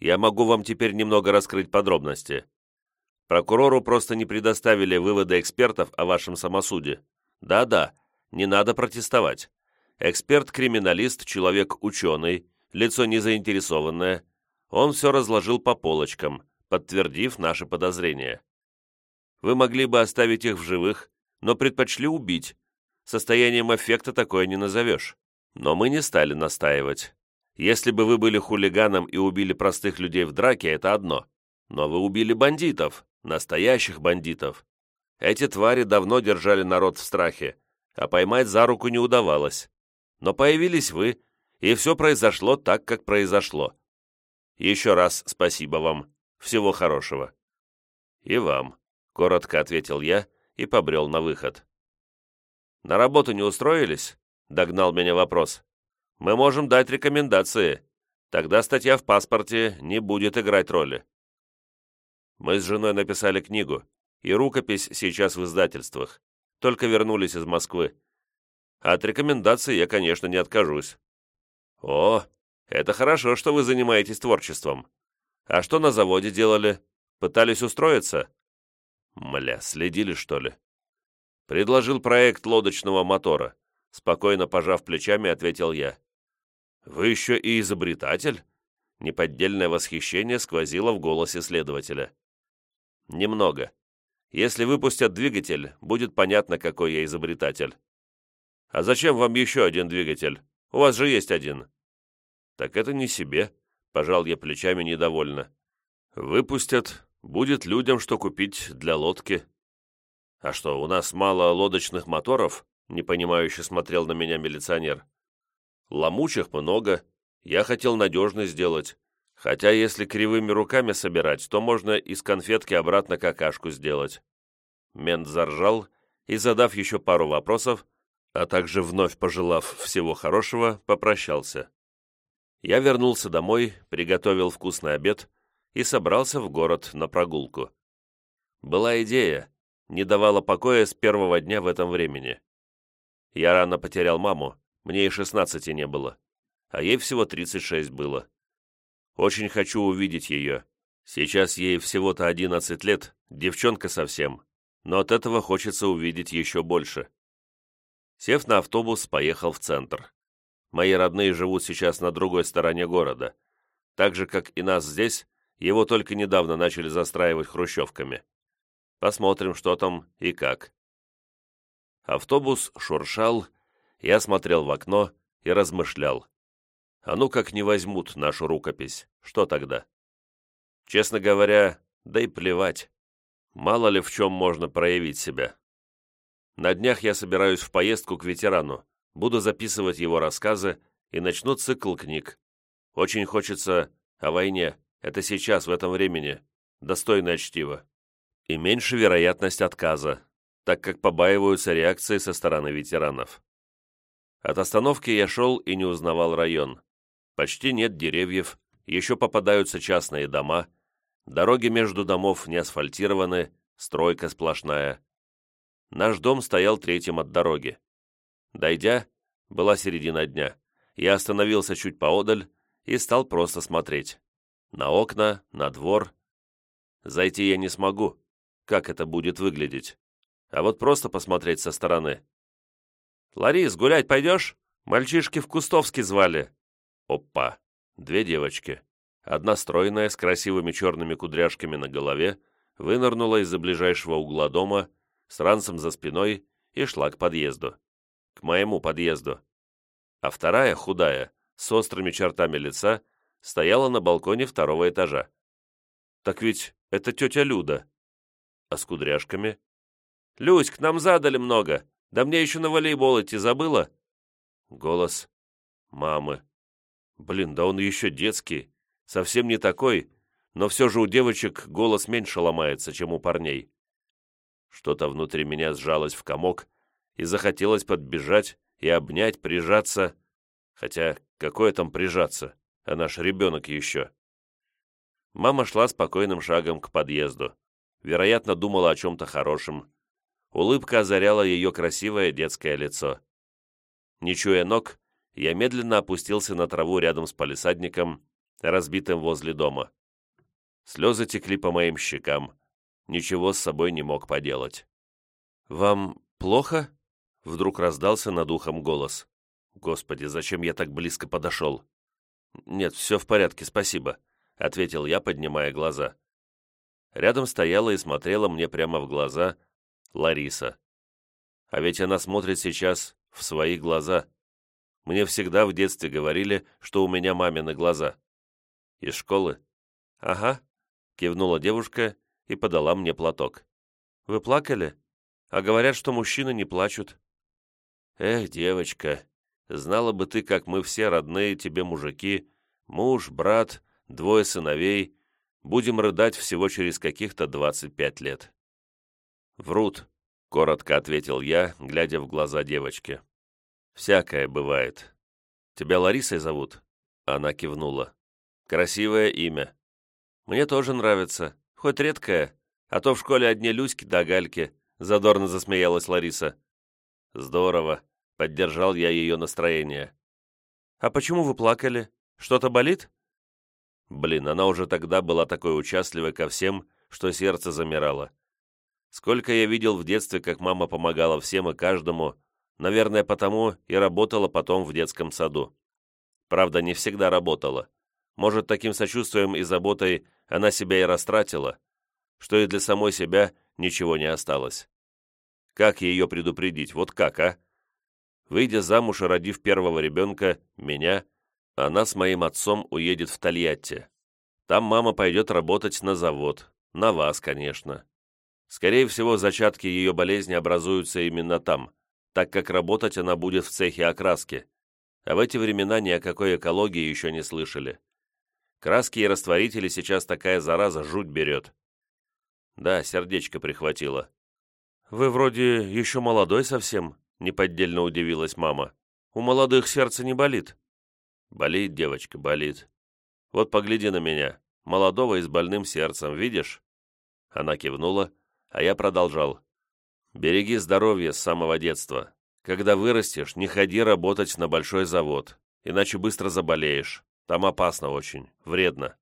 Я могу вам теперь немного раскрыть подробности. Прокурору просто не предоставили выводы экспертов о вашем самосуде. Да-да, не надо протестовать. Эксперт-криминалист, человек ученый, лицо незаинтересованное. Он все разложил по полочкам, подтвердив наши подозрения. Вы могли бы оставить их в живых, но предпочли убить. Состоянием эффекта такое не назовешь. Но мы не стали настаивать. Если бы вы были хулиганом и убили простых людей в драке, это одно. Но вы убили бандитов, Настоящих бандитов. Эти твари давно держали народ в страхе, а поймать за руку не удавалось. Но появились вы, и все произошло так, как произошло. Еще раз спасибо вам. Всего хорошего. И вам, коротко ответил я и побрел на выход. На работу не устроились? Догнал меня вопрос. Мы можем дать рекомендации. Тогда статья в паспорте не будет играть роли. Мы с женой написали книгу, и рукопись сейчас в издательствах. Только вернулись из Москвы. От рекомендаций я, конечно, не откажусь. О, это хорошо, что вы занимаетесь творчеством. А что на заводе делали? Пытались устроиться? Мля, следили, что ли? Предложил проект лодочного мотора. Спокойно пожав плечами, ответил я. Вы еще и изобретатель? Неподдельное восхищение сквозило в голосе следователя. Немного. Если выпустят двигатель, будет понятно, какой я изобретатель. А зачем вам еще один двигатель? У вас же есть один. Так это не себе, пожал я плечами недовольно. Выпустят, будет людям что купить для лодки. А что, у нас мало лодочных моторов? Непонимающе смотрел на меня милиционер. Ломучих много. Я хотел надежный сделать. Хотя если кривыми руками собирать, то можно из конфетки обратно какашку сделать. Мент заржал и, задав еще пару вопросов, а также вновь пожелав всего хорошего, попрощался. Я вернулся домой, приготовил вкусный обед и собрался в город на прогулку. Была идея, не давала покоя с первого дня в этом времени. Я рано потерял маму, мне и шестнадцати не было, а ей всего тридцать шесть было. Очень хочу увидеть ее. Сейчас ей всего-то одиннадцать лет, девчонка совсем, но от этого хочется увидеть еще больше. Сев на автобус, поехал в центр. Мои родные живут сейчас на другой стороне города. Так же, как и нас здесь, его только недавно начали застраивать хрущевками. Посмотрим, что там и как. Автобус шуршал, я смотрел в окно и размышлял. А ну как не возьмут нашу рукопись, что тогда? Честно говоря, да и плевать. Мало ли в чем можно проявить себя. На днях я собираюсь в поездку к ветерану, буду записывать его рассказы и начну цикл книг. Очень хочется о войне, это сейчас, в этом времени, достойное чтиво. И меньше вероятность отказа, так как побаиваются реакции со стороны ветеранов. От остановки я шел и не узнавал район. Почти нет деревьев, еще попадаются частные дома, дороги между домов не асфальтированы, стройка сплошная. Наш дом стоял третьим от дороги. Дойдя, была середина дня, я остановился чуть поодаль и стал просто смотреть. На окна, на двор. Зайти я не смогу. Как это будет выглядеть? А вот просто посмотреть со стороны. «Ларис, гулять пойдешь? Мальчишки в Кустовске звали», Опа! Две девочки. Одна стройная, с красивыми черными кудряшками на голове, вынырнула из-за ближайшего угла дома, с ранцем за спиной и шла к подъезду. К моему подъезду. А вторая, худая, с острыми чертами лица, стояла на балконе второго этажа. Так ведь это тетя Люда. А с кудряшками? «Люсь, к нам задали много. Да мне еще на волейбол идти забыла?» Голос мамы. Блин, да он еще детский, совсем не такой, но все же у девочек голос меньше ломается, чем у парней. Что-то внутри меня сжалось в комок, и захотелось подбежать и обнять, прижаться. Хотя, какое там прижаться, а наш ребенок еще. Мама шла спокойным шагом к подъезду. Вероятно, думала о чем-то хорошем. Улыбка озаряла ее красивое детское лицо. Не чуя ног, я медленно опустился на траву рядом с палисадником, разбитым возле дома. Слезы текли по моим щекам. Ничего с собой не мог поделать. «Вам плохо?» — вдруг раздался над ухом голос. «Господи, зачем я так близко подошел?» «Нет, все в порядке, спасибо», — ответил я, поднимая глаза. Рядом стояла и смотрела мне прямо в глаза Лариса. А ведь она смотрит сейчас в свои глаза. Мне всегда в детстве говорили, что у меня мамины глаза. Из школы? Ага, кивнула девушка и подала мне платок. Вы плакали? А говорят, что мужчины не плачут. Эх, девочка, знала бы ты, как мы все родные тебе мужики, муж, брат, двое сыновей, будем рыдать всего через каких-то двадцать пять лет. Врут, коротко ответил я, глядя в глаза девочки. «Всякое бывает. Тебя Ларисой зовут?» Она кивнула. «Красивое имя. Мне тоже нравится, хоть редкое, а то в школе одни Люськи да Гальки», задорно засмеялась Лариса. «Здорово», — поддержал я ее настроение. «А почему вы плакали? Что-то болит?» Блин, она уже тогда была такой участливой ко всем, что сердце замирало. Сколько я видел в детстве, как мама помогала всем и каждому, наверное, потому и работала потом в детском саду. Правда, не всегда работала. Может, таким сочувствием и заботой она себя и растратила, что и для самой себя ничего не осталось. Как ее предупредить? Вот как, а? Выйдя замуж и родив первого ребенка, меня, она с моим отцом уедет в Тольятти. Там мама пойдет работать на завод. На вас, конечно. Скорее всего, зачатки ее болезни образуются именно там, так как работать она будет в цехе окраски. А в эти времена ни о какой экологии еще не слышали. Краски и растворители сейчас такая зараза жуть берет. Да, сердечко прихватило. «Вы вроде еще молодой совсем», — неподдельно удивилась мама. «У молодых сердце не болит». «Болит, девочка, болит. Вот погляди на меня, молодого и с больным сердцем, видишь?» Она кивнула, а я продолжал. «Береги здоровье с самого детства. Когда вырастешь, не ходи работать на большой завод, иначе быстро заболеешь. Там опасно очень, вредно».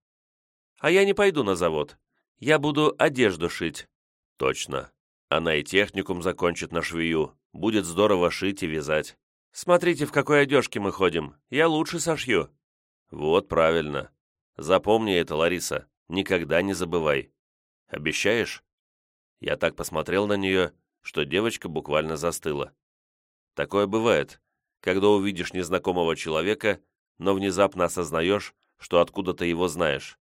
«А я не пойду на завод. Я буду одежду шить». «Точно. Она и техникум закончит на швею. Будет здорово шить и вязать. Смотрите, в какой одежке мы ходим. Я лучше сошью». «Вот правильно. Запомни это, Лариса. Никогда не забывай. Обещаешь?» Я так посмотрел на нее, что девочка буквально застыла. Такое бывает, когда увидишь незнакомого человека, но внезапно осознаешь, что откуда-то его знаешь.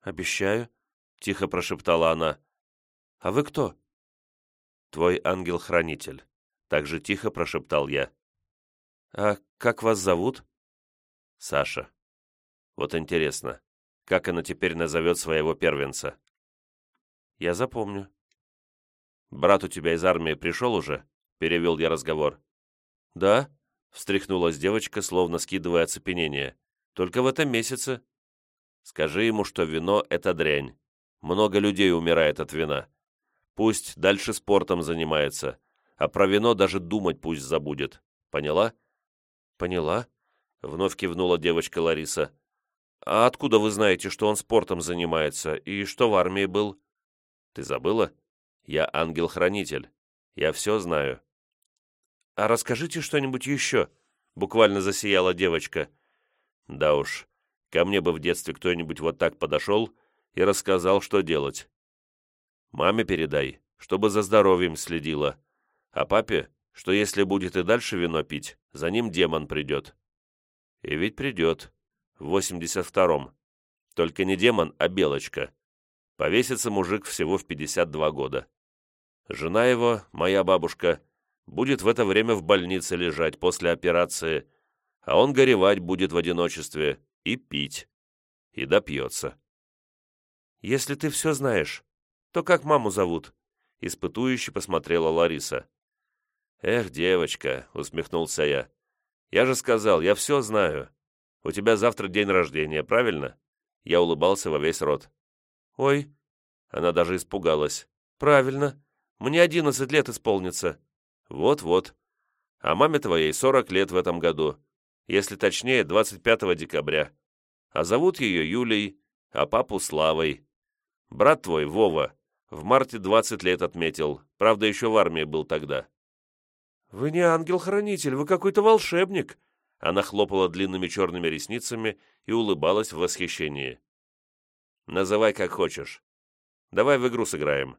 «Обещаю», — тихо прошептала она. «А вы кто?» «Твой ангел-хранитель», — так же тихо прошептал я. «А как вас зовут?» «Саша. Вот интересно, как она теперь назовет своего первенца?» «Я запомню». «Брат у тебя из армии пришел уже?» — перевел я разговор. «Да», — встряхнулась девочка, словно скидывая оцепенение. «Только в этом месяце». «Скажи ему, что вино — это дрянь. Много людей умирает от вина. Пусть дальше спортом занимается, а про вино даже думать пусть забудет. Поняла?» «Поняла», — вновь кивнула девочка Лариса. «А откуда вы знаете, что он спортом занимается и что в армии был?» «Ты забыла?» Я ангел-хранитель. Я все знаю». «А расскажите что-нибудь еще», — буквально засияла девочка. «Да уж, ко мне бы в детстве кто-нибудь вот так подошел и рассказал, что делать. Маме передай, чтобы за здоровьем следила, а папе, что если будет и дальше вино пить, за ним демон придет». И ведь придет, в восемьдесят втором. Только не демон, а белочка. Повесится мужик всего в 52 года. Жена его, моя бабушка, будет в это время в больнице лежать после операции, а он горевать будет в одиночестве и пить. И допьется. «Если ты все знаешь, то как маму зовут?» Испытующе посмотрела Лариса. «Эх, девочка», — усмехнулся я. «Я же сказал, я все знаю. У тебя завтра день рождения, правильно? Я улыбался во весь рот. «Ой!» Она даже испугалась. «Правильно. Мне одиннадцать лет исполнится». «Вот-вот. А маме твоей сорок лет в этом году. Если точнее, 25 декабря. А зовут ее Юлей, а папу Славой. Брат твой, Вова, в марте 20 лет отметил. Правда, еще в армии был тогда». «Вы не ангел-хранитель, вы какой-то волшебник!» Она хлопала длинными черными ресницами и улыбалась в восхищении. «Называй как хочешь. Давай в игру сыграем».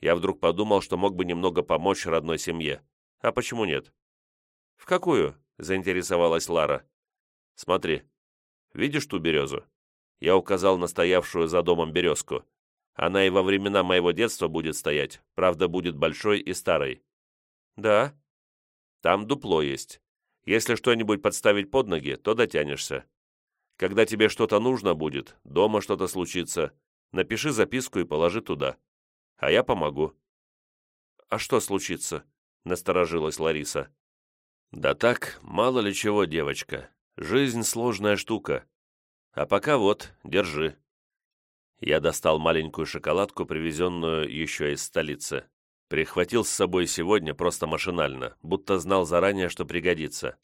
Я вдруг подумал, что мог бы немного помочь родной семье. А почему нет? «В какую?» — заинтересовалась Лара. «Смотри. Видишь ту березу?» Я указал на стоявшую за домом березку. Она и во времена моего детства будет стоять, правда, будет большой и старой. «Да». «Там дупло есть. Если что-нибудь подставить под ноги, то дотянешься. Когда тебе что-то нужно будет, дома что-то случится, напиши записку и положи туда. А я помогу». «А что случится?» — насторожилась Лариса. «Да так, мало ли чего, девочка. Жизнь сложная штука. А пока вот, держи». Я достал маленькую шоколадку, привезенную еще из столицы. Прихватил с собой сегодня просто машинально, будто знал заранее, что пригодится.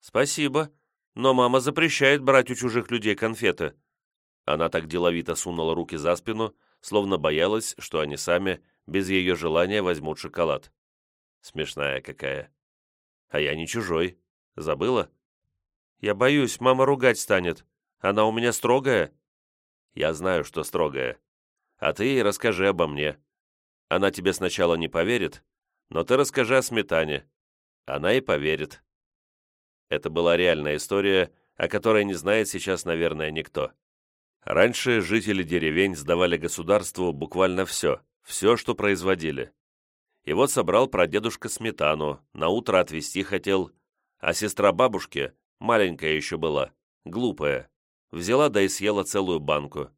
«Спасибо», но мама запрещает брать у чужих людей конфеты». Она так деловито сунула руки за спину, словно боялась, что они сами, без ее желания, возьмут шоколад. Смешная какая. А я не чужой. Забыла? Я боюсь, мама ругать станет. Она у меня строгая. Я знаю, что строгая. А ты ей расскажи обо мне. Она тебе сначала не поверит, но ты расскажи о сметане. Она и поверит. Это была реальная история, о которой не знает сейчас, наверное, никто. Раньше жители деревень сдавали государству буквально все, все, что производили. И вот собрал прадедушка сметану, на утро отвезти хотел, а сестра бабушки, маленькая еще была, глупая, взяла да и съела целую банку.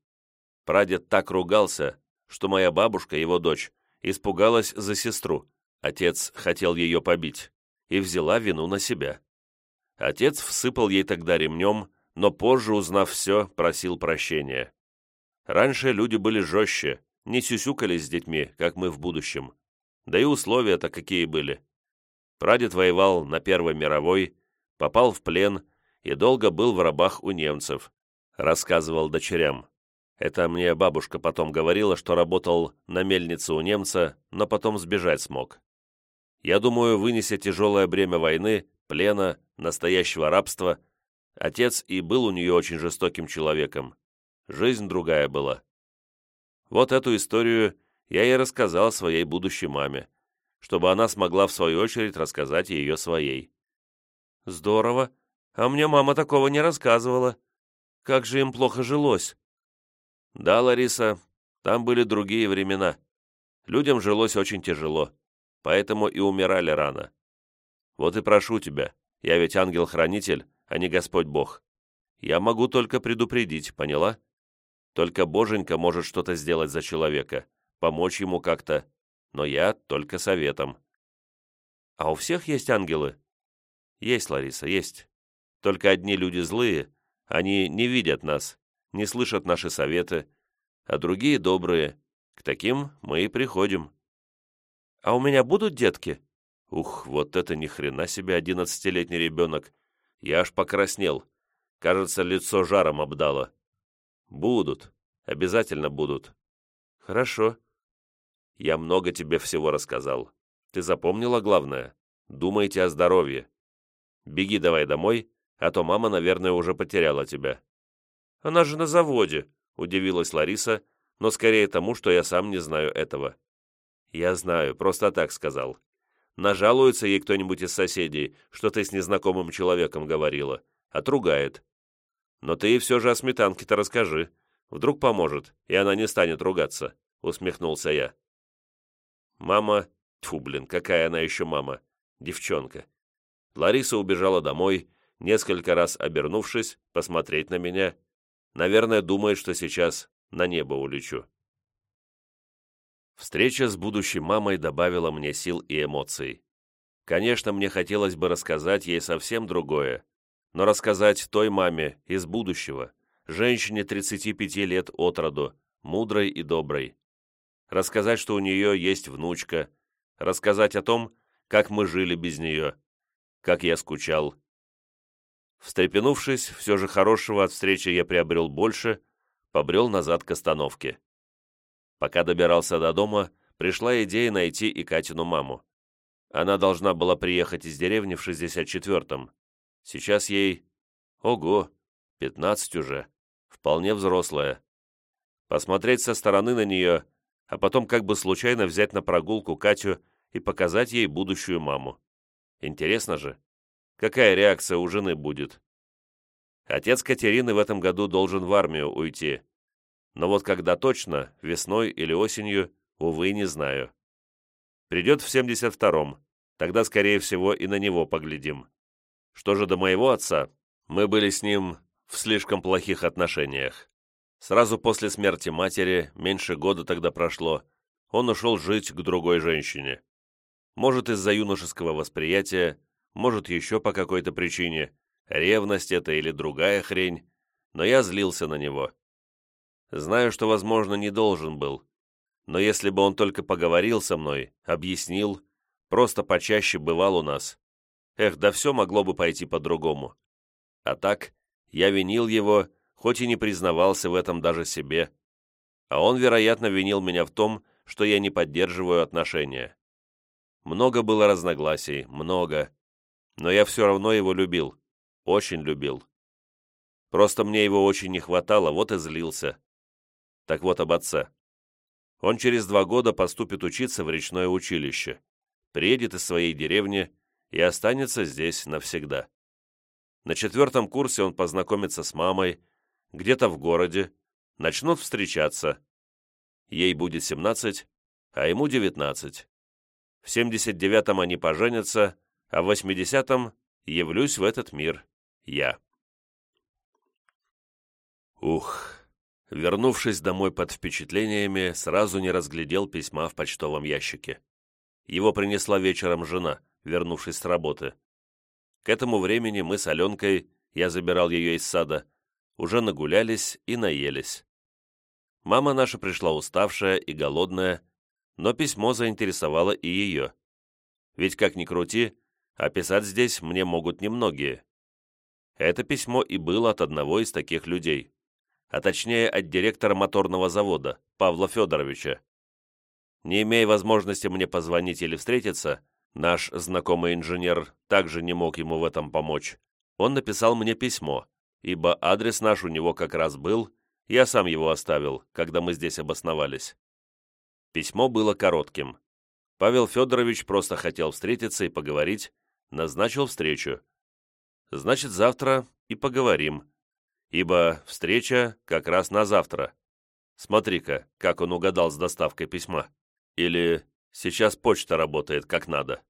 Прадед так ругался, что моя бабушка, его дочь, испугалась за сестру, отец хотел ее побить, и взяла вину на себя. Отец всыпал ей тогда ремнем, но позже, узнав все, просил прощения. Раньше люди были жестче, не сюсюкались с детьми, как мы в будущем. Да и условия-то какие были. Прадед воевал на Первой мировой, попал в плен и долго был в рабах у немцев, рассказывал дочерям. Это мне бабушка потом говорила, что работал на мельнице у немца, но потом сбежать смог. Я думаю, вынеся тяжелое бремя войны, плена, настоящего рабства, отец и был у нее очень жестоким человеком. Жизнь другая была. Вот эту историю я и рассказал своей будущей маме, чтобы она смогла в свою очередь рассказать ее своей. «Здорово. А мне мама такого не рассказывала. Как же им плохо жилось?» «Да, Лариса, там были другие времена. Людям жилось очень тяжело, поэтому и умирали рано. Вот и прошу тебя, я ведь ангел-хранитель, а не Господь Бог. Я могу только предупредить, поняла? Только Боженька может что-то сделать за человека, помочь ему как-то, но я только советом. А у всех есть ангелы? Есть, Лариса, есть. Только одни люди злые, они не видят нас, не слышат наши советы, а другие добрые. К таким мы и приходим. А у меня будут детки? Ух, вот это ни хрена себе одиннадцатилетний ребенок. Я аж покраснел. Кажется, лицо жаром обдало. Будут. Обязательно будут. Хорошо. Я много тебе всего рассказал. Ты запомнила главное? Думайте о здоровье. Беги давай домой, а то мама, наверное, уже потеряла тебя. Она же на заводе, удивилась Лариса, но скорее тому, что я сам не знаю этого. Я знаю, просто так сказал. Нажалуется ей кто-нибудь из соседей, что ты с незнакомым человеком говорила. Отругает. Но ты ей все же о сметанке-то расскажи. Вдруг поможет, и она не станет ругаться», — усмехнулся я. Мама... Тьфу, блин, какая она еще мама. Девчонка. Лариса убежала домой, несколько раз обернувшись, посмотреть на меня. Наверное, думает, что сейчас на небо улечу. Встреча с будущей мамой добавила мне сил и эмоций. Конечно, мне хотелось бы рассказать ей совсем другое, но рассказать той маме из будущего, женщине 35 лет от роду, мудрой и доброй. Рассказать, что у нее есть внучка, рассказать о том, как мы жили без нее, как я скучал. Встрепенувшись, все же хорошего от встречи я приобрел больше, побрел назад к остановке. Пока добирался до дома, пришла идея найти и Катину маму. Она должна была приехать из деревни в 64-м. Сейчас ей... Ого, 15 уже. Вполне взрослая. Посмотреть со стороны на нее, а потом как бы случайно взять на прогулку Катю и показать ей будущую маму. Интересно же, какая реакция у жены будет? Отец Катерины в этом году должен в армию уйти. Но вот когда точно, весной или осенью, увы, не знаю. Придет в 72-м, тогда, скорее всего, и на него поглядим. Что же до моего отца, мы были с ним в слишком плохих отношениях. Сразу после смерти матери, меньше года тогда прошло, он ушел жить к другой женщине. Может, из-за юношеского восприятия, может, еще по какой-то причине, ревность это или другая хрень, но я злился на него. Знаю, что, возможно, не должен был, но если бы он только поговорил со мной, объяснил, просто почаще бывал у нас, эх, да все могло бы пойти по-другому. А так, я винил его, хоть и не признавался в этом даже себе, а он, вероятно, винил меня в том, что я не поддерживаю отношения. Много было разногласий, много. Но я все равно его любил. Очень любил. Просто мне его очень не хватало, вот и злился. Так вот об отце. Он через два года поступит учиться в речное училище, приедет из своей деревни и останется здесь навсегда. На четвертом курсе он познакомится с мамой, где-то в городе, начнут встречаться. Ей будет 17, а ему 19. В 79-м они поженятся, а в 80-м явлюсь в этот мир я. Ух, вернувшись домой под впечатлениями, сразу не разглядел письма в почтовом ящике. Его принесла вечером жена, вернувшись с работы. К этому времени мы с Аленкой, я забирал ее из сада, уже нагулялись и наелись. Мама наша пришла уставшая и голодная, но письмо заинтересовало и ее. Ведь, как ни крути, описать здесь мне могут немногие. Это письмо и было от одного из таких людей, а точнее от директора моторного завода, Павла Федоровича. Не имея возможности мне позвонить или встретиться, наш знакомый инженер также не мог ему в этом помочь. Он написал мне письмо, ибо адрес наш у него как раз был, я сам его оставил, когда мы здесь обосновались. Письмо было коротким. Павел Федорович просто хотел встретиться и поговорить, назначил встречу. Значит, завтра и поговорим, ибо встреча как раз на завтра. Смотри-ка, как он угадал с доставкой письма. Или сейчас почта работает как надо.